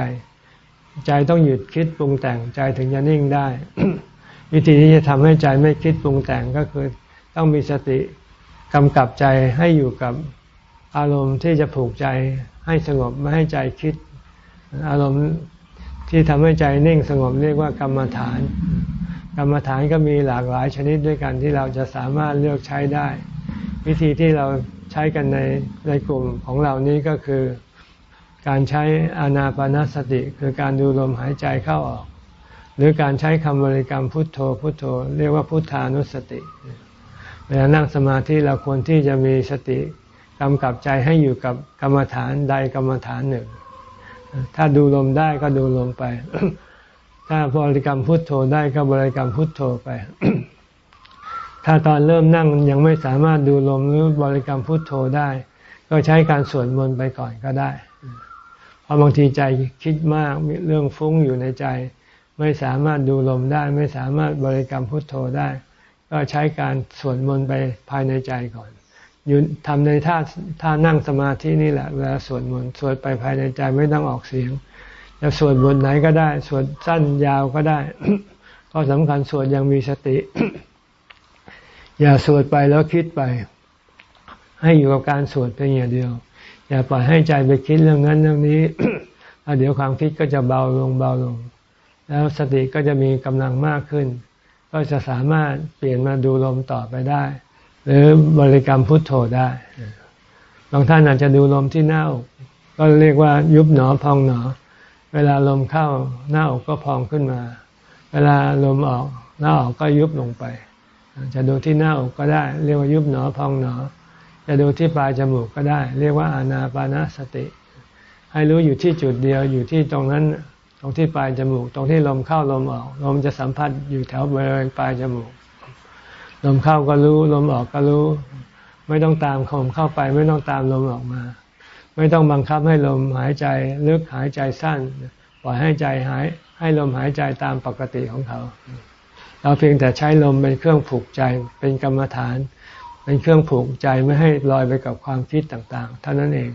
ใจต้องหยุดคิดปรุงแต่งใจถึงจะนิ่งได้ วิธีที่จะทำให้ใจไม่คิดปรุงแต่งก็คือต้องมีสติกำกับใจให้อยู่กับอารมณ์ที่จะผูกใจให้สงบไม่ให้ใจคิด อารมณ์ที่ทำให้ใจนิ่งสงบเรียกว่ากรรมฐาน กรรมฐานก็มีหลากหลายชนิดด้วยกันที่เราจะสามารถเลือกใช้ได้ วิธีที่เราใช้กันในในกลุ่มของเรานี้ก็คือ การใช้อานาปนาสติ คือการดูลมหายใจเข้าออก หรือการใช้คำบริกรรมพุทโธพุทโธ เรียกว่าพุทธานุสติเวลานั่งสมาธิเราควรที่จะมีสติกำกับใจให้อยู่กับกรรมฐานใดกรรมฐานหนึ่ง ถ้าดูลมได้ก็ดูลมไป ถ้าบริกรรมพุทโธได้ก็บริกรรมพุทโธไป ถ้าตอนเริ่มนั่งยังไม่สามารถดูลมหรือบริกรรมพุทโธได้ ก็ใช้การสวดมนต์ไปก่อนก็ได้เพราะบางทีใจคิดมากมีเรื่องฟุ้งอยู่ในใจ ไม่สามารถดูลมได้ ไม่สามารถบริกรรมพุทโธได้ ก็ใช้การสวดมนต์ไปภายในใจก่อนยืนทำในท่าท่านั่งสมาธินี่แหละเวลาสวดมนต์สวดไปภายในใจไม่ต้องออกเสียง จะสวดบทไหนก็ได้ สวดสั้นยาวก็ได้ ก็สำคัญสวดยังมีสติ อย่าสวดไปแล้วคิดไป ให้อยู่กับการสวดเพียงอย่างเดียว อย่าปล่อยให้ใจไปคิดเรื่องนั้นเรื่องนี้เดี๋ยวความคิดก็จะเบาลงเบาลง แล้วสติก็จะมีกำลังมากขึ้น ก็จะสามารถเปลี่ยนมาดูลมต่อไปได้ หรือบริกรรมพุทโธได้บางท่านอาจจะดูลมที่หน้าอกก็เรียกว่ายุบหนอพองหนอ เวลาลมเข้าหน้าอกก็พองขึ้นมา เวลาลมออกหน้าอกก็ยุบลงไป จะดูที่หน้าอกก็ได้ เรียกว่ายุบหนอพองหนอ จะดูที่ปลายจมูกก็ได้ เรียกว่าอานาปานาสติ ให้รู้อยู่ที่จุดเดียวอยู่ที่ตรงนั้นตรงที่ปลายจมูก ตรงที่ลมเข้าลมออก ลมจะสัมผัสอยู่แถวบริเวณปลายจมูก ลมเข้าก็รู้ ลมออกก็รู้ ไม่ต้องตามลมเข้าไป ไม่ต้องตามลมออกมา ไม่ต้องบังคับให้ลมหายใจลึกหายใจสั้น ปล่อยให้ใจหายให้ลมหายใจตามปกติของเขา เราเพียงแต่ใช้ลมเป็นเครื่องผูกใจเป็นกรรมฐาน เป็นเครื่องผูกใจไม่ให้ลอยไปกับความคิดต่างๆ เท่านั้นเอง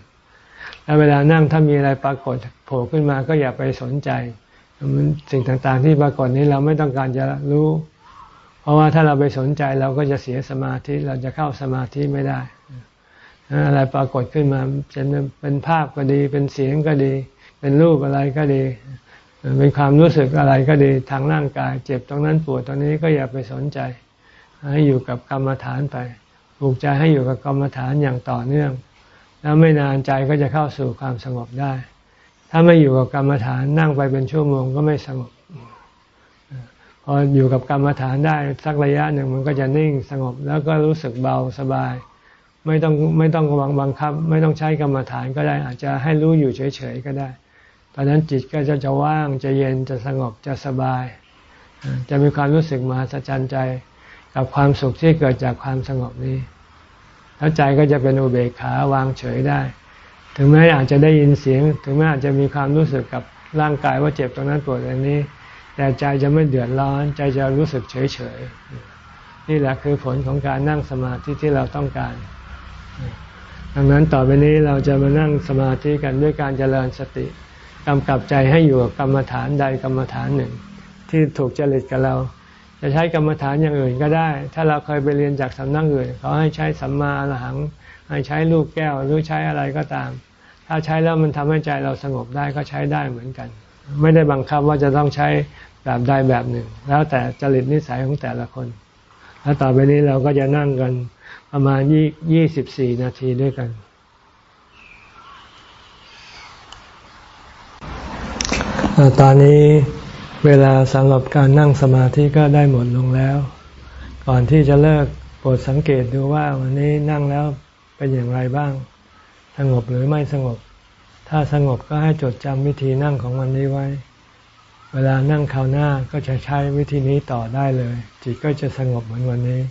แล้วเวลานั่งถ้ามีอะไรปรากฏโผล่ขึ้นมาก็อย่าไปสนใจสิ่งต่างๆ ที่ปรากฏนี้เราไม่ต้องการจะรู้ เพราะว่าถ้าเราไปสนใจเราก็จะเสียสมาธิเราจะเข้าสมาธิไม่ได้ อะไรปรากฏขึ้นมาจะเป็นภาพก็ดี เป็นเสียงก็ดี เป็นรูปอะไรก็ดี เป็นความรู้สึกอะไรก็ดีทางร่างกาย เจ็บตรงนั้นปวดตรงนี้ก็อย่าไปสนใจ ให้อยู่กับกรรมฐานไปปลูกใจให้อยู่กับกรรมฐานอย่างต่อเนื่อง แล้วไม่นานใจก็จะเข้าสู่ความสงบได้ ถ้าไม่อยู่กับกรรมฐานนั่งไปเป็นชั่วโมงก็ไม่สงบพออยู่กับกรรมฐานได้สักระยะหนึ่งมันก็จะนิ่งสงบแล้วก็รู้สึกเบาสบาย ไม่ต้องไม่ต้องวังบังคับ ไม่ต้องใช้กรรมฐานก็ได้ อาจจะให้รู้อยู่เฉยๆก็ได้ตอนนั้นจิตก็จะจะว่างจะเย็นจะสงบจะสบาย จะมีความรู้สึกมหัศจรรย์ใจกับความสุขที่เกิดจากความสงบนี้แล้วใจก็จะเป็นอุเบกขาวางเฉยได้ ถึงแม้อาจจะได้ยินเสียง ถึงแม้อาจจะมีความรู้สึกกับร่างกายว่าเจ็บตรงนั้นปวดตรงนี้ แต่ใจจะไม่เดือดร้อน ใจจะรู้สึกเฉยเฉยนี่แหละคือผลของการนั่งสมาธิที่เราต้องการ ดังนั้นต่อไปนี้เราจะมานั่งสมาธิกันด้วยการเจริญสติกำกับใจให้อยู่กับกรรมฐานใดกรรมฐานหนึ่ง ที่ถูกจริตกับเรา จะใช้กรรมฐานอย่างอื่นก็ได้ ถ้าเราเคยไปเรียนจากสำนักอื่นเขาให้ใช้สัมมาอรหังให้ใช้ลูกแก้วหรือใช้อะไรก็ตาม ถ้าใช้แล้วมันทำให้ใจเราสงบได้ก็ใช้ได้เหมือนกัน ไม่ได้บังคับว่าจะต้องใช้แบบใดแบบหนึ่ง แล้วแต่จริตนิสัยของแต่ละคน แล้วต่อไปนี้เราก็จะนั่งกัน ประมาณยี่ยี่สิบสี่นาทีด้วยกัน ตอนนี้เวลาสำหรับการนั่งสมาธิก็ได้หมดลงแล้ว ก่อนที่จะเลิกโปรดสังเกตดูว่าวันนี้นั่งแล้วเป็นอย่างไรบ้าง สงบหรือไม่สงบ ถ้าสงบก็ให้จดจำวิธีนั่งของวันนี้ไว้ เวลานั่งคราวหน้าก็จะใช้วิธีนี้ต่อได้เลย จิตก็จะสงบเหมือนวันนี้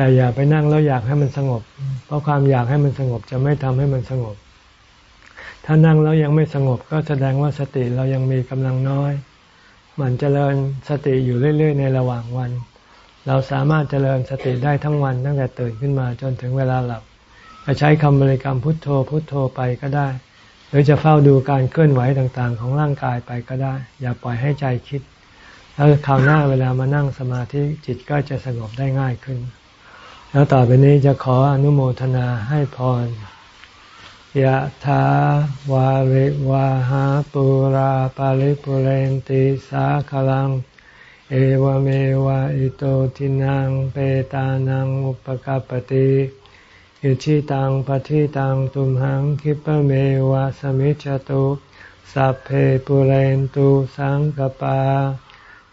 แต่อย่าไปนั่งแล้วอยากให้มันสงบ เพราะความอยากให้มันสงบจะไม่ทำให้มันสงบ ถ้านั่งแล้วยังไม่สงบก็แสดงว่าสติเรายังมีกำลังน้อยมันเจริญสติอยู่เรื่อย ๆ ในระหว่างวัน เราสามารถเจริญสติได้ทั้งวันตั้งแต่ตื่นขึ้นมาจนถึงเวลาหลับจะใช้คำบริกรรมพุทโธพุทโธไปก็ได้ หรือจะเฝ้าดูการเคลื่อนไหวต่างๆ ของร่างกายไปก็ได้ อย่าปล่อยให้ใจคิด แล้วคราวหน้าเวลามานั่งสมาธิจิตก็จะสงบได้ง่ายขึ้น แล้วต่อไปนี้จะขออนุโมทนาให้พรยะถาวาริวาหาปุราปาริปุเรนติสาคลัง เอวเมวะอิโตทินังเปตานังอุปกาปติอิชิตังปฏิตังตุมหังคิปเมวะสมิจจตุสัพเพปุเรนตุสังกปา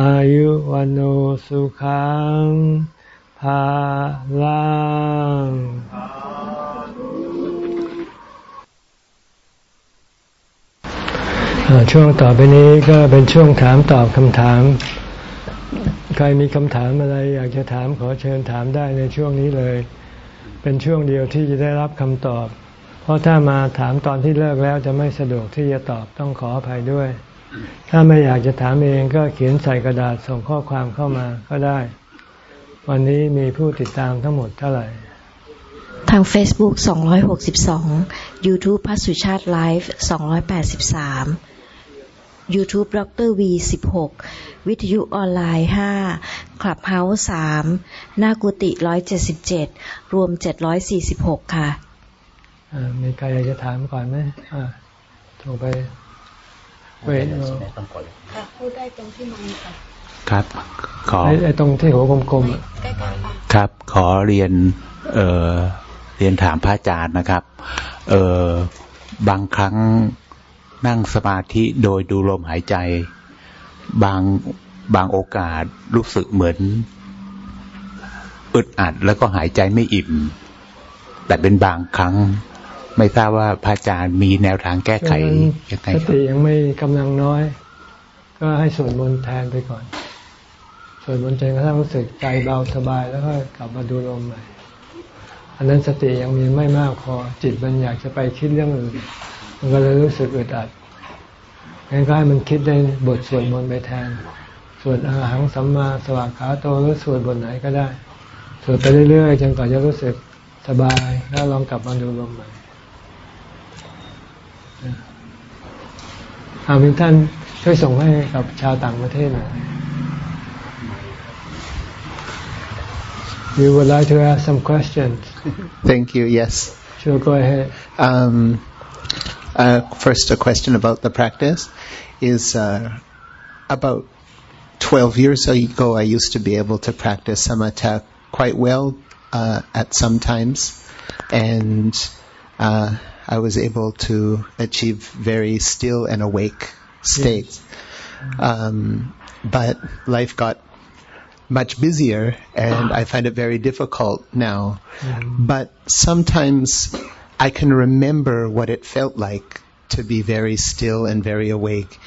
อายุวันโอสุขังพลังช่วงต่อไปนี้ก็เป็นช่วงถามตอบคำถาม ใครมีคำถามอะไรอยากจะถามขอเชิญถามได้ในช่วงนี้เลย เป็นช่วงเดียวที่จะได้รับคำตอบ เพราะถ้ามาถามตอนที่เลิกแล้วจะไม่สะดวกที่จะตอบต้องขออภัยด้วย ถ้าไม่อยากจะถามเองก็เขียนใส่กระดาษส่งข้อความเข้ามาก็ได้ วันนี้มีผู้ติดตามทั้งหมดเท่าไหร่ ทาง Facebook 262 YouTube พัสุชาติไลฟ์283 YouTube ดร V 16 วิทยุออนไลน์ 5 คลับเฮาส์3หน้ากุฏิ177 รวม 746 ค่ะ มีใครอยากจะถามก่อนไหมโทรไป เวทต้องก่อนพูดได้ตรงที่มันค่ะครับ ขอไอ้ตรงที่หัวกลมๆครับ ขอเรียน เอ่อเรียนถามพระอาจารย์นะครับ เอ่อบางครั้งนั่งสมาธิโดยดูลมหายใจ บางบางโอกาสรู้สึกเหมือนอึดอัดแล้วก็หายใจไม่อิ่ม แต่เป็นบางครั้ง ไม่ทราบว่าพระอาจารย์มีแนวทางแก้ไขยังไงครับสติยังไม่กำลังน้อย ก็ให้สวดมนต์แทนไปก่อนสวดมนต์จนกระทั่งรู้สึกใจเบาสบายแล้วก็กลับมาดูลมใหม่ อันนั้นสติยังมีไม่มากพอจิตมันอยากจะไปคิดเรื่องอื่นมันก็เลยรู้สึกอึดอัดงั้นก็ให้มันคิดในบทสวดมนต์ไปแทนสวดอาหังสัมมาสวากขาโตหรือสวดบทไหนก็ได้สวดไปเรื่อยๆจนกว่าจะรู้สึกสบายแล้วลองกลับมาดูลมใหม่ อามิท่านช่วยส่งให้กับชาวต่างประเทศหน่อย You would like to ask some questions? Thank you. Yes. Sure. Go ahead. Um, uh, first, a question about the practice is uh, about 12 years ago, I used to be able to practice samatha quite well uh, at some times, and uh, I was able to achieve very still and awake states. Yes. Um, but life got much busier and I find it very difficult now. Mm-hmm. But sometimes I can remember what it felt like to be very still and very awake.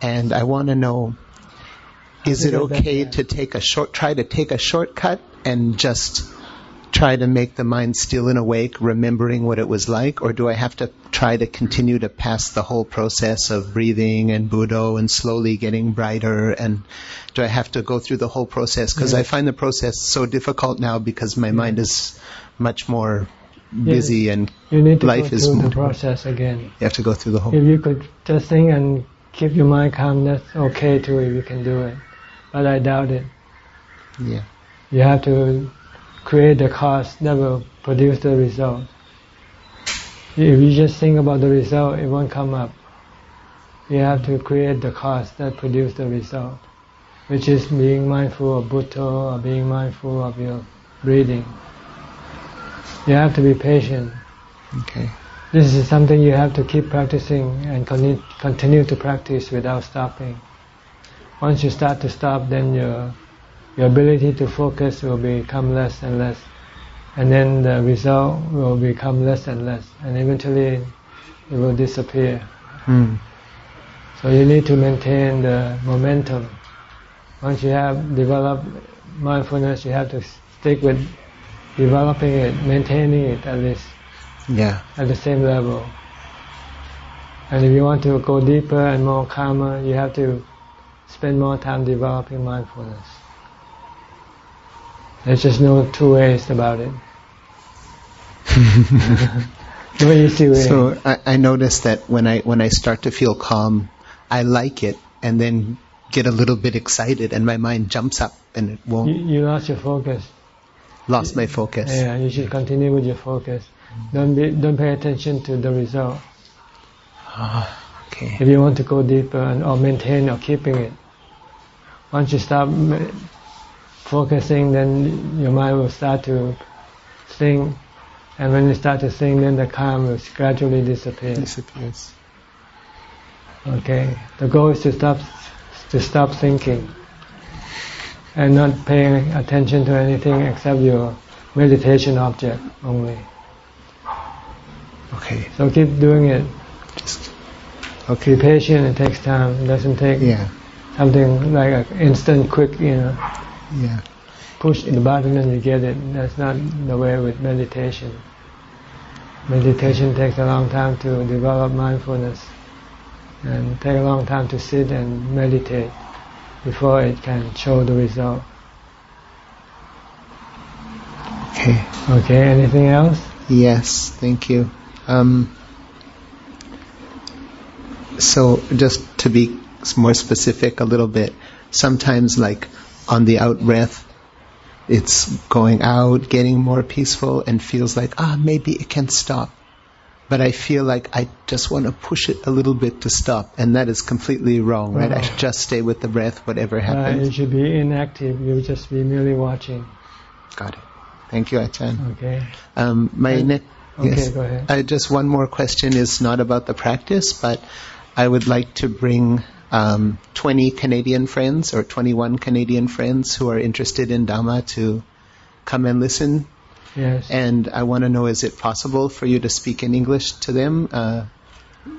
And I want to know is it okay to take a short, try to take a shortcut and just try to make the mind still and awake, remembering what it was like, or do I have to try to continue to pass the whole process of breathing and Buddho and slowly getting brighter? And do I have to go through the whole process? Because I find the process so difficult now because my mind is much more busy and You need to life go is through more. the process again. You have to go through the whole. If you could just think and keep your mind calm, that's okay too if you can do it. But I doubt it. Yeah. You have to create the cause that will produce the result. If you just think about the result, it won't come up. You have to create the cause that produce the result, which is being mindful of Buddha or being mindful of your breathing. You have to be patient. Okay. This is something you have to keep practicing and continue to practice without stopping. Once you start to stop, then your your ability to focus will become less and less, and then the result will become less and less, and eventually it will disappear. Hmm. So you need to maintain the momentum. Once you have developed mindfulness, you have to stick with developing it, maintaining it at least Yeah. at the same level. And if you want to go deeper and more calmer, you have to spend more time developing mindfulness. There's just no two ways about it. no easy way. So I, I noticed that when I when I start to feel calm, I like it, and then get a little bit excited, and my mind jumps up, and it you, won't you lost your focus. lost my focus. Yeah, you should continue with your focus. Don't be, don't pay attention to the result. Ah, okay. if you want to go deeper and, or maintain or keeping it. Once you stop focusing, then your mind will start to sing, and when you start to sing, then the calm will gradually disappear. Disappears. Okay, the goal is to stop to stop thinking and not paying attention to anything except your meditation object only. Okay. So keep doing it. Just Be okay. patient. It takes time. It doesn't take Yeah. something like an instant, quick, you know. Yeah. push the button and you get it. That's not the way with meditation. Meditation takes a long time to develop mindfulness and take a long time to sit and meditate before it can show the result. Okay. Okay, anything else? Yes. Thank you. Um, so just to be more specific a little bit, sometimes like on the out breath, it's going out, getting more peaceful, and feels like ah maybe it can stop. But I feel like I just want to push it a little bit to stop, and that is completely wrong, right? I should just stay with the breath, whatever happens. Uh, you should be inactive. You just be merely watching. Got it. Thank you, Achan. Okay. Um, my And- next. Okay, yes. go ahead. Uh, just one more question is not about the practice, but I would like to bring um, 20 Canadian friends or 21 Canadian friends who are interested in Dhamma to come and listen. Yes. And I want to know, is it possible for you to speak in English to them? Uh,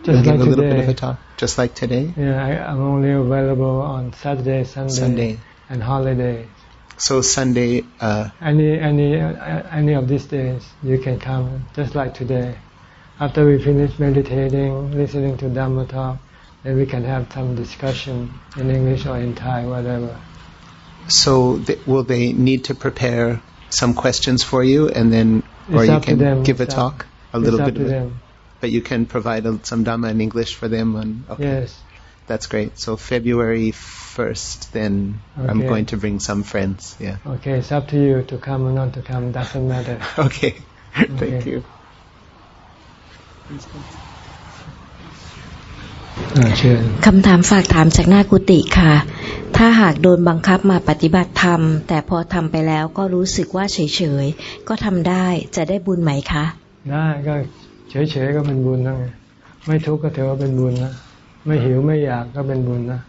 just give like a little bit of today. a talk, just like today, Yeah, I, I'm only available on Saturday, Sunday, Sunday. and holiday. So Sunday, uh, Any any uh, any of these days you can come, just like today. After we finish meditating, listening to Dhamma talk, then we can have some discussion in English or in Thai, whatever. so th- will they need to prepare some questions for you, and then, or It's you can them. give a It's up- talk, a little it's bit up of to it? But you can provide a, some Dhamma in English for them. On, okay. Yes. That's great. So February 1st, then I'm going to bring some friends. Yeah. Okay, it's up to you to come or not to come. Doesn't matter. Okay. Thank Okay. you. อ่าเชิญคำถามฝากถามจากหน้ากุฏิค่ะ ถ้าหากโดนบังคับมาปฏิบัติธรรม แต่พอทำไปแล้วก็รู้สึกว่าเฉยๆ ก็ทำได้จะได้บุญไหมคะ ได้ก็เฉยๆก็เป็นบุญแล้วไงไม่ทุกข์ก็ถือว่าเป็นบุญนะไม่หิวไม่อยากก็เป็นบุญนะ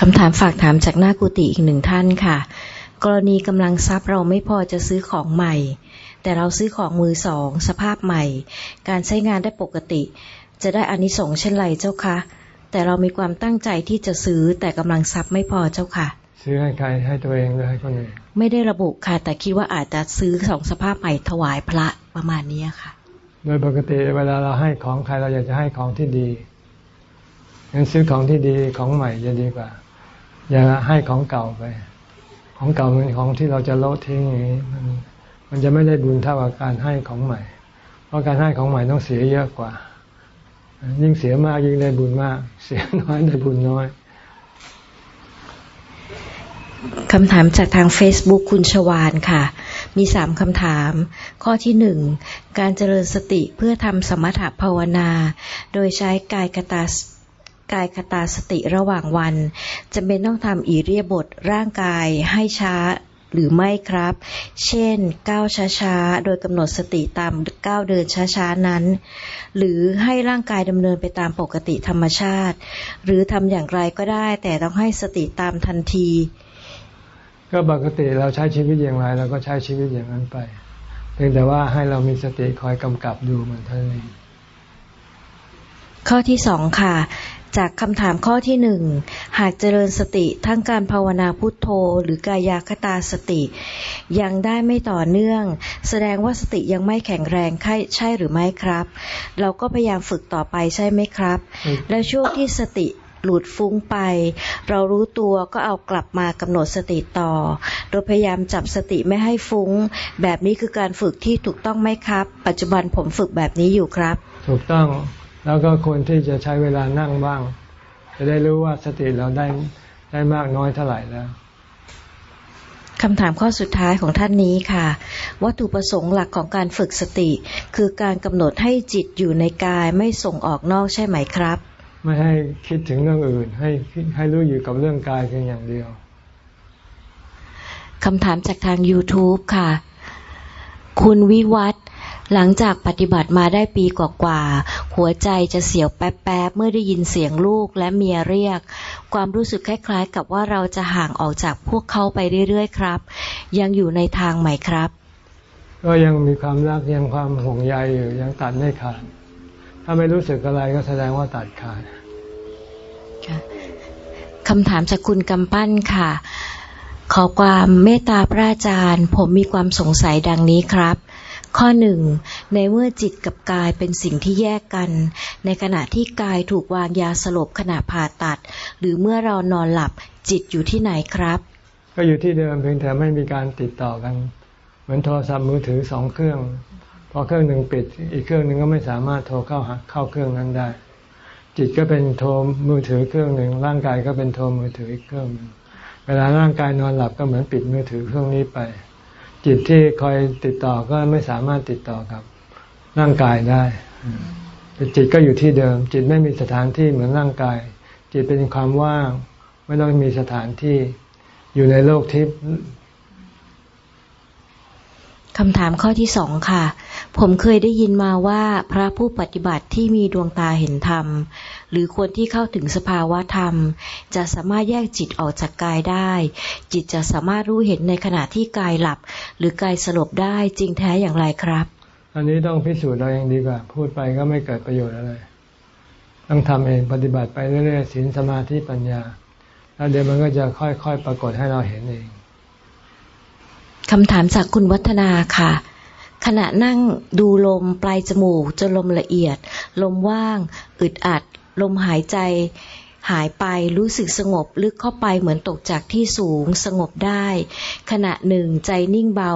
คำถามฝากถามจากหน้ากุฏิอีกหนึ่งท่านค่ะ กรณีกำลังทรัพย์เราไม่พอจะซื้อของใหม่ แต่เราซื้อของมือสอง สภาพใหม่ การใช้งานได้ปกติ จะได้อานิสงส์เช่นไรเจ้าคะ แต่เรามีความตั้งใจที่จะซื้อแต่กำลังทรัพย์ไม่พอเจ้าค่ะ ซื้อให้ใครให้ตัวเองหรือให้คนอื่นไม่ได้ระบุค่ะ แต่คิดว่าอาจจะซื้อสองสภาพใหม่ถวายพระประมาณนี้ค่ะ โดยปกติเวลาเราให้ของใครเราอยากจะให้ของที่ดีงั้นซื้อของที่ดีของใหม่จะดีกว่า อย่าให้ของเก่าไป ของเก่าเป็นของที่เราจะโลดทิ้งอย่างนี้มันมันจะไม่ได้บุญเท่ากับการให้ของใหม่ เพราะการให้ของใหม่ต้องเสียเยอะกว่า ยิ่งเสียมากยิ่งได้บุญมาก เสียน้อยได้บุญน้อยคำถามจากทาง Facebook คุณชวานค่ะ มีสามคำถาม ข้อที่หนึ่ง การเจริญสติเพื่อทำสมถภาวนา โดยใช้กายกตากายคตาสติระหว่างวัน จะเป็นต้องทำอิเรียบทร่างกายให้ช้า หรือไม่ครับ เช่นก้าวช้าๆ โดยกำหนดสติตามก้าวเดินช้าๆนั้น หรือให้ร่างกายดำเนินไปตามปกติธรรมชาติ หรือทำอย่างไรก็ได้ แต่ต้องให้สติตามทันที ก็ปกติเราใช้ชีวิตอย่างไรเราก็ใช้ชีวิตอย่างนั้นไป เพียงแต่ว่าให้เรามีสติคอยกำกับดูมันเท่านั้นเองข้อที่สองค่ะ จากคำถามข้อที่หนึ่งหากเจริญสติทั้งการภาวนาพุทโธ หรือกายาคตาสติ ยังได้ไม่ต่อเนื่อง แสดงว่าสติยังไม่แข็งแรงใช่หรือไม่ครับ เราก็พยายามฝึกต่อไปใช่ไหมครับ และช่วงที่สติหลุดฟุ้งไป เรารู้ตัวก็เอากลับมากำหนดสติต่อ โดยพยายามจับสติไม่ให้ฟุ้ง แบบนี้คือการฝึกที่ถูกต้องไหมครับ ปัจจุบันผมฝึกแบบนี้อยู่ครับ ถูกต้อง แล้วก็ควรที่จะใช้เวลานั่งบ้าง จะได้รู้ว่าสติเราได้ได้มากน้อยเท่าไหร่แล้วคำถามข้อสุดท้ายของท่านนี้ค่ะ วัตถุประสงค์หลักของการฝึกสติ คือการกำหนดให้จิตอยู่ในกายไม่ส่งออกนอกใช่ไหมครับ ไม่ให้คิดถึงเรื่องอื่น ให้ให้รู้อยู่กับเรื่องกายเพียงอย่างเดียวคำถามจากทาง YouTube ค่ะ คุณวิวัฒ หลังจากปฏิบัติมาได้ปีกว่าๆ หัวใจจะเสียวแป๊บๆ เมื่อได้ยินเสียงลูกและเมียเรียก ความรู้สึกคล้ายๆ กับว่าเราจะห่างออกจากพวกเขาไปเรื่อยๆ ครับ ยังอยู่ในทางไหมครับ ก็ยังมีความรักยังความห่วงใยอยู่ยังตัดไม่ขาด ถ้าไม่รู้สึกอะไรก็แสดงว่าตัดขาดคำถามจากคุณกำปั้นค่ะ ขอความเมตตาพระอาจารย์ ผมมีความสงสัยดังนี้ครับ ข้อหนึ่งในเมื่อจิตกับกายเป็นสิ่งที่แยกกัน ในขณะที่กายถูกวางยาสลบขณะผ่าตัด หรือเมื่อเรานอนหลับจิตอยู่ที่ไหนครับ ก็อยู่ที่เดิมเพียงแต่ไม่มีการติดต่อกัน เหมือนโทรศัพท์มือถือสองเครื่อง พอเครื่องหนึ่งปิด อีกเครื่องหนึ่งก็ไม่สามารถโทรเข้าเข้าเครื่องนั้นได้ จิตก็เป็นโทรมือถือเครื่องหนึ่งร่างกายก็เป็นโทรมือถืออีกเครื่องหนึ่งเวลาร่างกายนอนหลับก็เหมือนปิดมือถือเครื่องนี้ไป จิตที่คอยติดต่อก็ไม่สามารถติดต่อกับร่างกายได้ จิตก็อยู่ที่เดิม จิตไม่มีสถานที่เหมือนร่างกาย จิตเป็นความว่าง ไม่ต้องมีสถานที่อยู่ในโลกทิพย์คำถามข้อที่สองค่ะ ผมเคยได้ยินมาว่าพระผู้ปฏิบัติที่มีดวงตาเห็นธรรม หรือคนที่เข้าถึงสภาวะธรรม จะสามารถแยกจิตออกจากกายได้ จิตจะสามารถรู้เห็นในขณะที่กายหลับ หรือกายสลบได้จริงแท้อย่างไรครับ อันนี้ต้องพิสูจน์เราเองดีกว่า พูดไปก็ไม่เกิดประโยชน์อะไร ต้องทำเองปฏิบัติไปเรื่อยๆศีลสมาธิปัญญา แล้วเดี๋ยวมันก็จะค่อยๆปรากฏให้เราเห็นเองคำถามจากคุณวัฒนาค่ะ ขณะนั่งดูลมปลายจมูกจนลมละเอียด ลมว่าง อึดอัด ลมหายใจ หายไปรู้สึกสงบลึกเข้าไปเหมือนตกจากที่สูงสงบได้ ขณะหนึ่งใจนิ่งเบา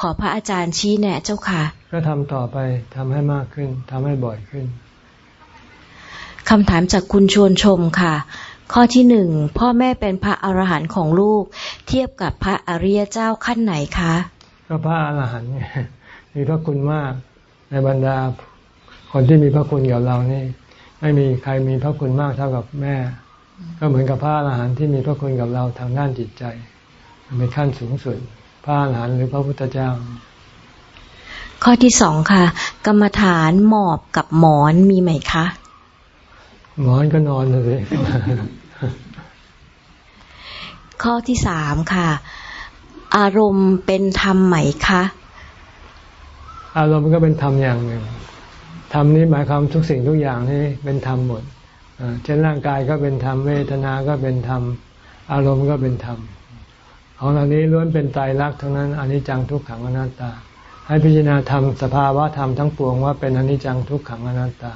ขอพระอาจารย์ชี้แนะเจ้าค่ะ ก็ทำต่อไปทำให้มากขึ้นทำให้บ่อยขึ้นคำถามจากคุณชวนชมค่ะ ข้อที่หนึ่งพ่อแม่เป็นพระอรหันต์ของลูก เทียบกับพระอริยเจ้าขั้นไหนคะ ก็พระอรหันต์ มีพระคุณมาก ในบรรดาคนที่มีพระคุณกับเรานี่ ไม่มีใครมีพระคุณมากเท่ากับแม่ ก็เหมือนกับพระอรหันต์ที่มีพระคุณกับเราทางด้านจิตใจเป็นขั้นสูงสุดพระอรหันต์หรือพระพุทธเจ้า ข้อที่สองค่ะ กรรมฐานหมอบกับหมอนมีไหมคะ หมอนก็นอนเลยข้อที่สามค่ะ อารมณ์เป็นธรรมไหมคะ อารมณ์ก็เป็นธรรมอย่างหนึ่งธรรมนี้หมายความทุกสิ่งทุกอย่างนี่เป็นธรรมหมดเช่นร่างกายก็เป็นธรรมเวทนา ก็เป็นธรรมอารมณ์ก็เป็นธรรมของเหล่านี้ล้วนเป็นไตรลักษณ์ทั้งนั้นอนิจจังทุกขังอนัตตา ให้พิจารณาธรรมสภาวะธรรมทั้งปวงว่าเป็นอนิจจังทุกขังอนัตตา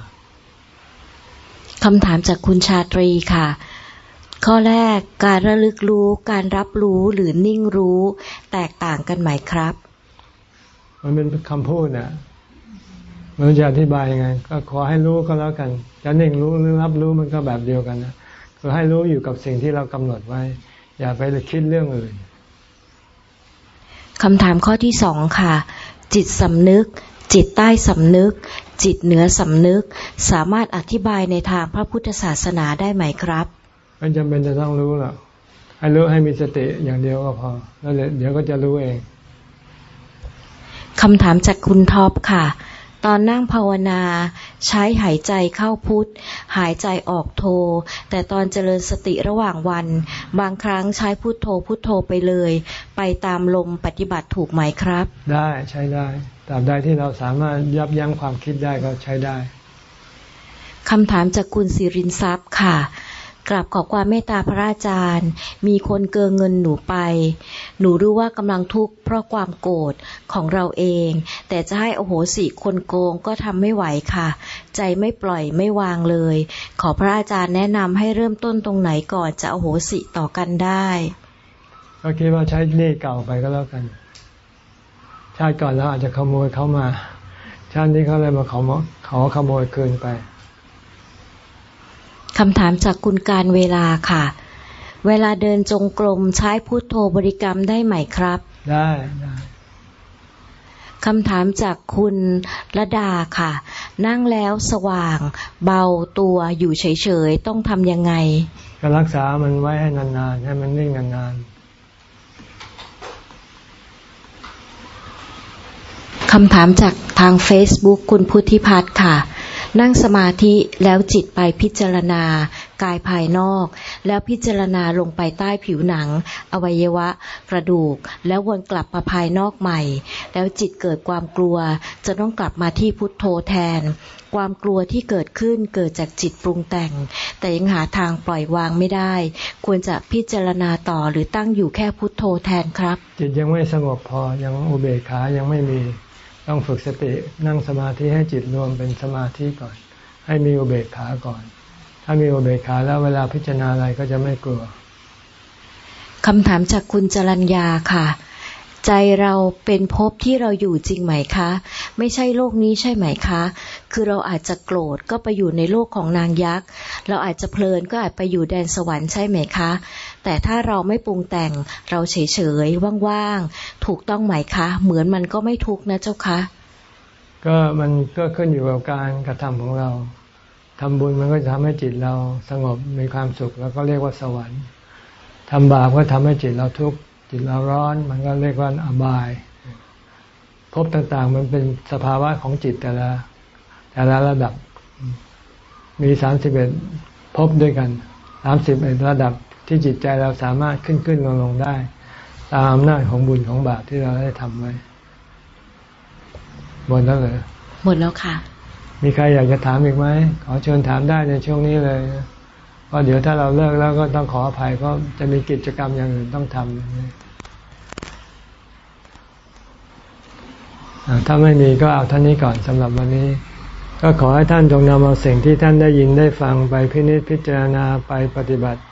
คำถามจากคุณชาตรีค่ะ ข้อแรกการระลึกรู้การรับรู้หรือนิ่งรู้ แตกต่างกันไหมครับ มันเป็นคำพูดนะมันจะอธิบายยังไง ก็ขอให้รู้ก็แล้วกัน จะนิ่งรู้หรือรับรู้มันก็แบบเดียวกันนะคือให้รู้อยู่กับสิ่งที่เรากำหนดไว้ อย่าไปคิดเรื่องอื่นคำถามข้อที่สองค่ะ จิตสำนึก จิตใต้สำนึก จิตเหนือสำนึก สามารถอธิบายในทางพระพุทธศาสนาได้ไหมครับไม่จำเป็นจะต้องรู้หรอกให้รู้ให้มีสติอย่างเดียวก็พอแล้วเดี๋ยวก็จะรู้เอง คำถามจากคุณท็อปค่ะ ตอนนั่งภาวนา ใช้หายใจเข้าพุทหายใจออกโท แต่ตอนเจริญสติระหว่างวัน บางครั้งใช้พุทโธพุทโธไปเลย ไปตามลมปฏิบัติถูกไหมครับ ได้ใช้ได้ตราบใดที่เราสามารถยับยั้งความคิดได้ก็ใช้ได้คำถามจากคุณสิรินทรัพย์ค่ะ กราบขอความเมตตาพระอาจารย์ มีคนเกินเงินหนูไป หนูรู้ว่ากำลังทุกข์เพราะความโกรธของเราเอง แต่จะให้โอโหสิคนโกงก็ทำไม่ไหวค่ะ ใจไม่ปล่อยไม่วางเลย ขอพระอาจารย์แนะนำให้เริ่มต้นตรงไหนก่อนจะโอโหสิต่อกันได้ก็คิดว่าใช้หนี้เก่าไปก็แล้วกัน ชาติก่อนเราอาจจะขโมยเขามา ชาตินี้เขาเลยมาขอขอขโมยคืนไป คำถามจากคุณการเวลาค่ะ เวลาเดินจงกรมใช้พุโทโธบริกรรมได้ไหมครับ ได้ได้คำถามจากคุณระดาค่ะ นั่งแล้วสว่าง เบาตัวอยู่เฉยๆ ต้องทำยังไง ก็รักษามันไว้ให้นานๆ ให้มันนิ่งนานๆคำถามจากทาง Facebook คุณพุทธิพัฒน์ค่ะ นั่งสมาธิแล้วจิตไปพิจารณากายภายนอก แล้วพิจารณาลงไปใต้ผิวหนัง อวัยวะ กระดูก แล้ววนกลับมาภายนอกใหม่ แล้วจิตเกิดความกลัว จะต้องกลับมาที่พุทโธแทน ความกลัวที่เกิดขึ้นเกิดจากจิตปรุงแต่ง แต่ยังหาทางปล่อยวางไม่ได้ ควรจะพิจารณาต่อหรือตั้งอยู่แค่พุทโธแทนครับ จิตยังไม่สงบพอยังอุเบกขายังไม่มี ต้องฝึกสตินั่งสมาธิให้จิตรวมเป็นสมาธิก่อน ให้มีอุเบกขาก่อน ถ้ามีอุเบกขาแล้วเวลาพิจารณาอะไรก็จะไม่กลัวคำถามจากคุณจรัญญาค่ะ ใจเราเป็นภพที่เราอยู่จริงไหมคะ ไม่ใช่โลกนี้ใช่ไหมคะ คือเราอาจจะโกรธก็ไปอยู่ในโลกของนางยักษ์ เราอาจจะเพลินก็อาจไปอยู่แดนสวรรค์ใช่ไหมคะ แต่ถ้าเราไม่ปรุงแต่งเราเฉยๆว่างๆถูกต้องไหมคะ เหมือนมันก็ไม่ทุกนะเจ้าคะก็มันก็ขึ้นอยู่กับการกระทำของเราทำบุญมันก็จะทำให้จิตเราสงบมีความสุขแล้วก็เรียกว่าสวรรค์ทำบาปก็ทำให้จิตเราทุกข์จิตเราร้อน มันก็เรียกว่าอบายภพต่างๆ มันเป็นสภาวะของจิตแต่ละแต่ละระดับมีสามสิบเอ็ดภพด้วยกันสามสิบเอ็ดระดับ ที่จิตใจเราสามารถขึ้นขึ้นลงลงได้ ตามอำนาจของบุญของบาปที่เราได้ทำไว้หมดแล้วเหรอหมดแล้วค่ะ มีใครอยากจะถามอีกไหมขอเชิญถามได้ในช่วงนี้เลยเพราะเดี๋ยวถ้าเราเลิกแล้วก็ต้องขออภัยเพราะจะมีกิจกรรมอย่างอื่นต้องทำถ้าไม่มีก็เอาท่านนี้ก่อนสำหรับวันนี้ ก็ขอให้ท่านจงนำเอาสิ่งที่ท่านได้ยินได้ฟังไปพินิจพิจารณาไปปฏิบัติเ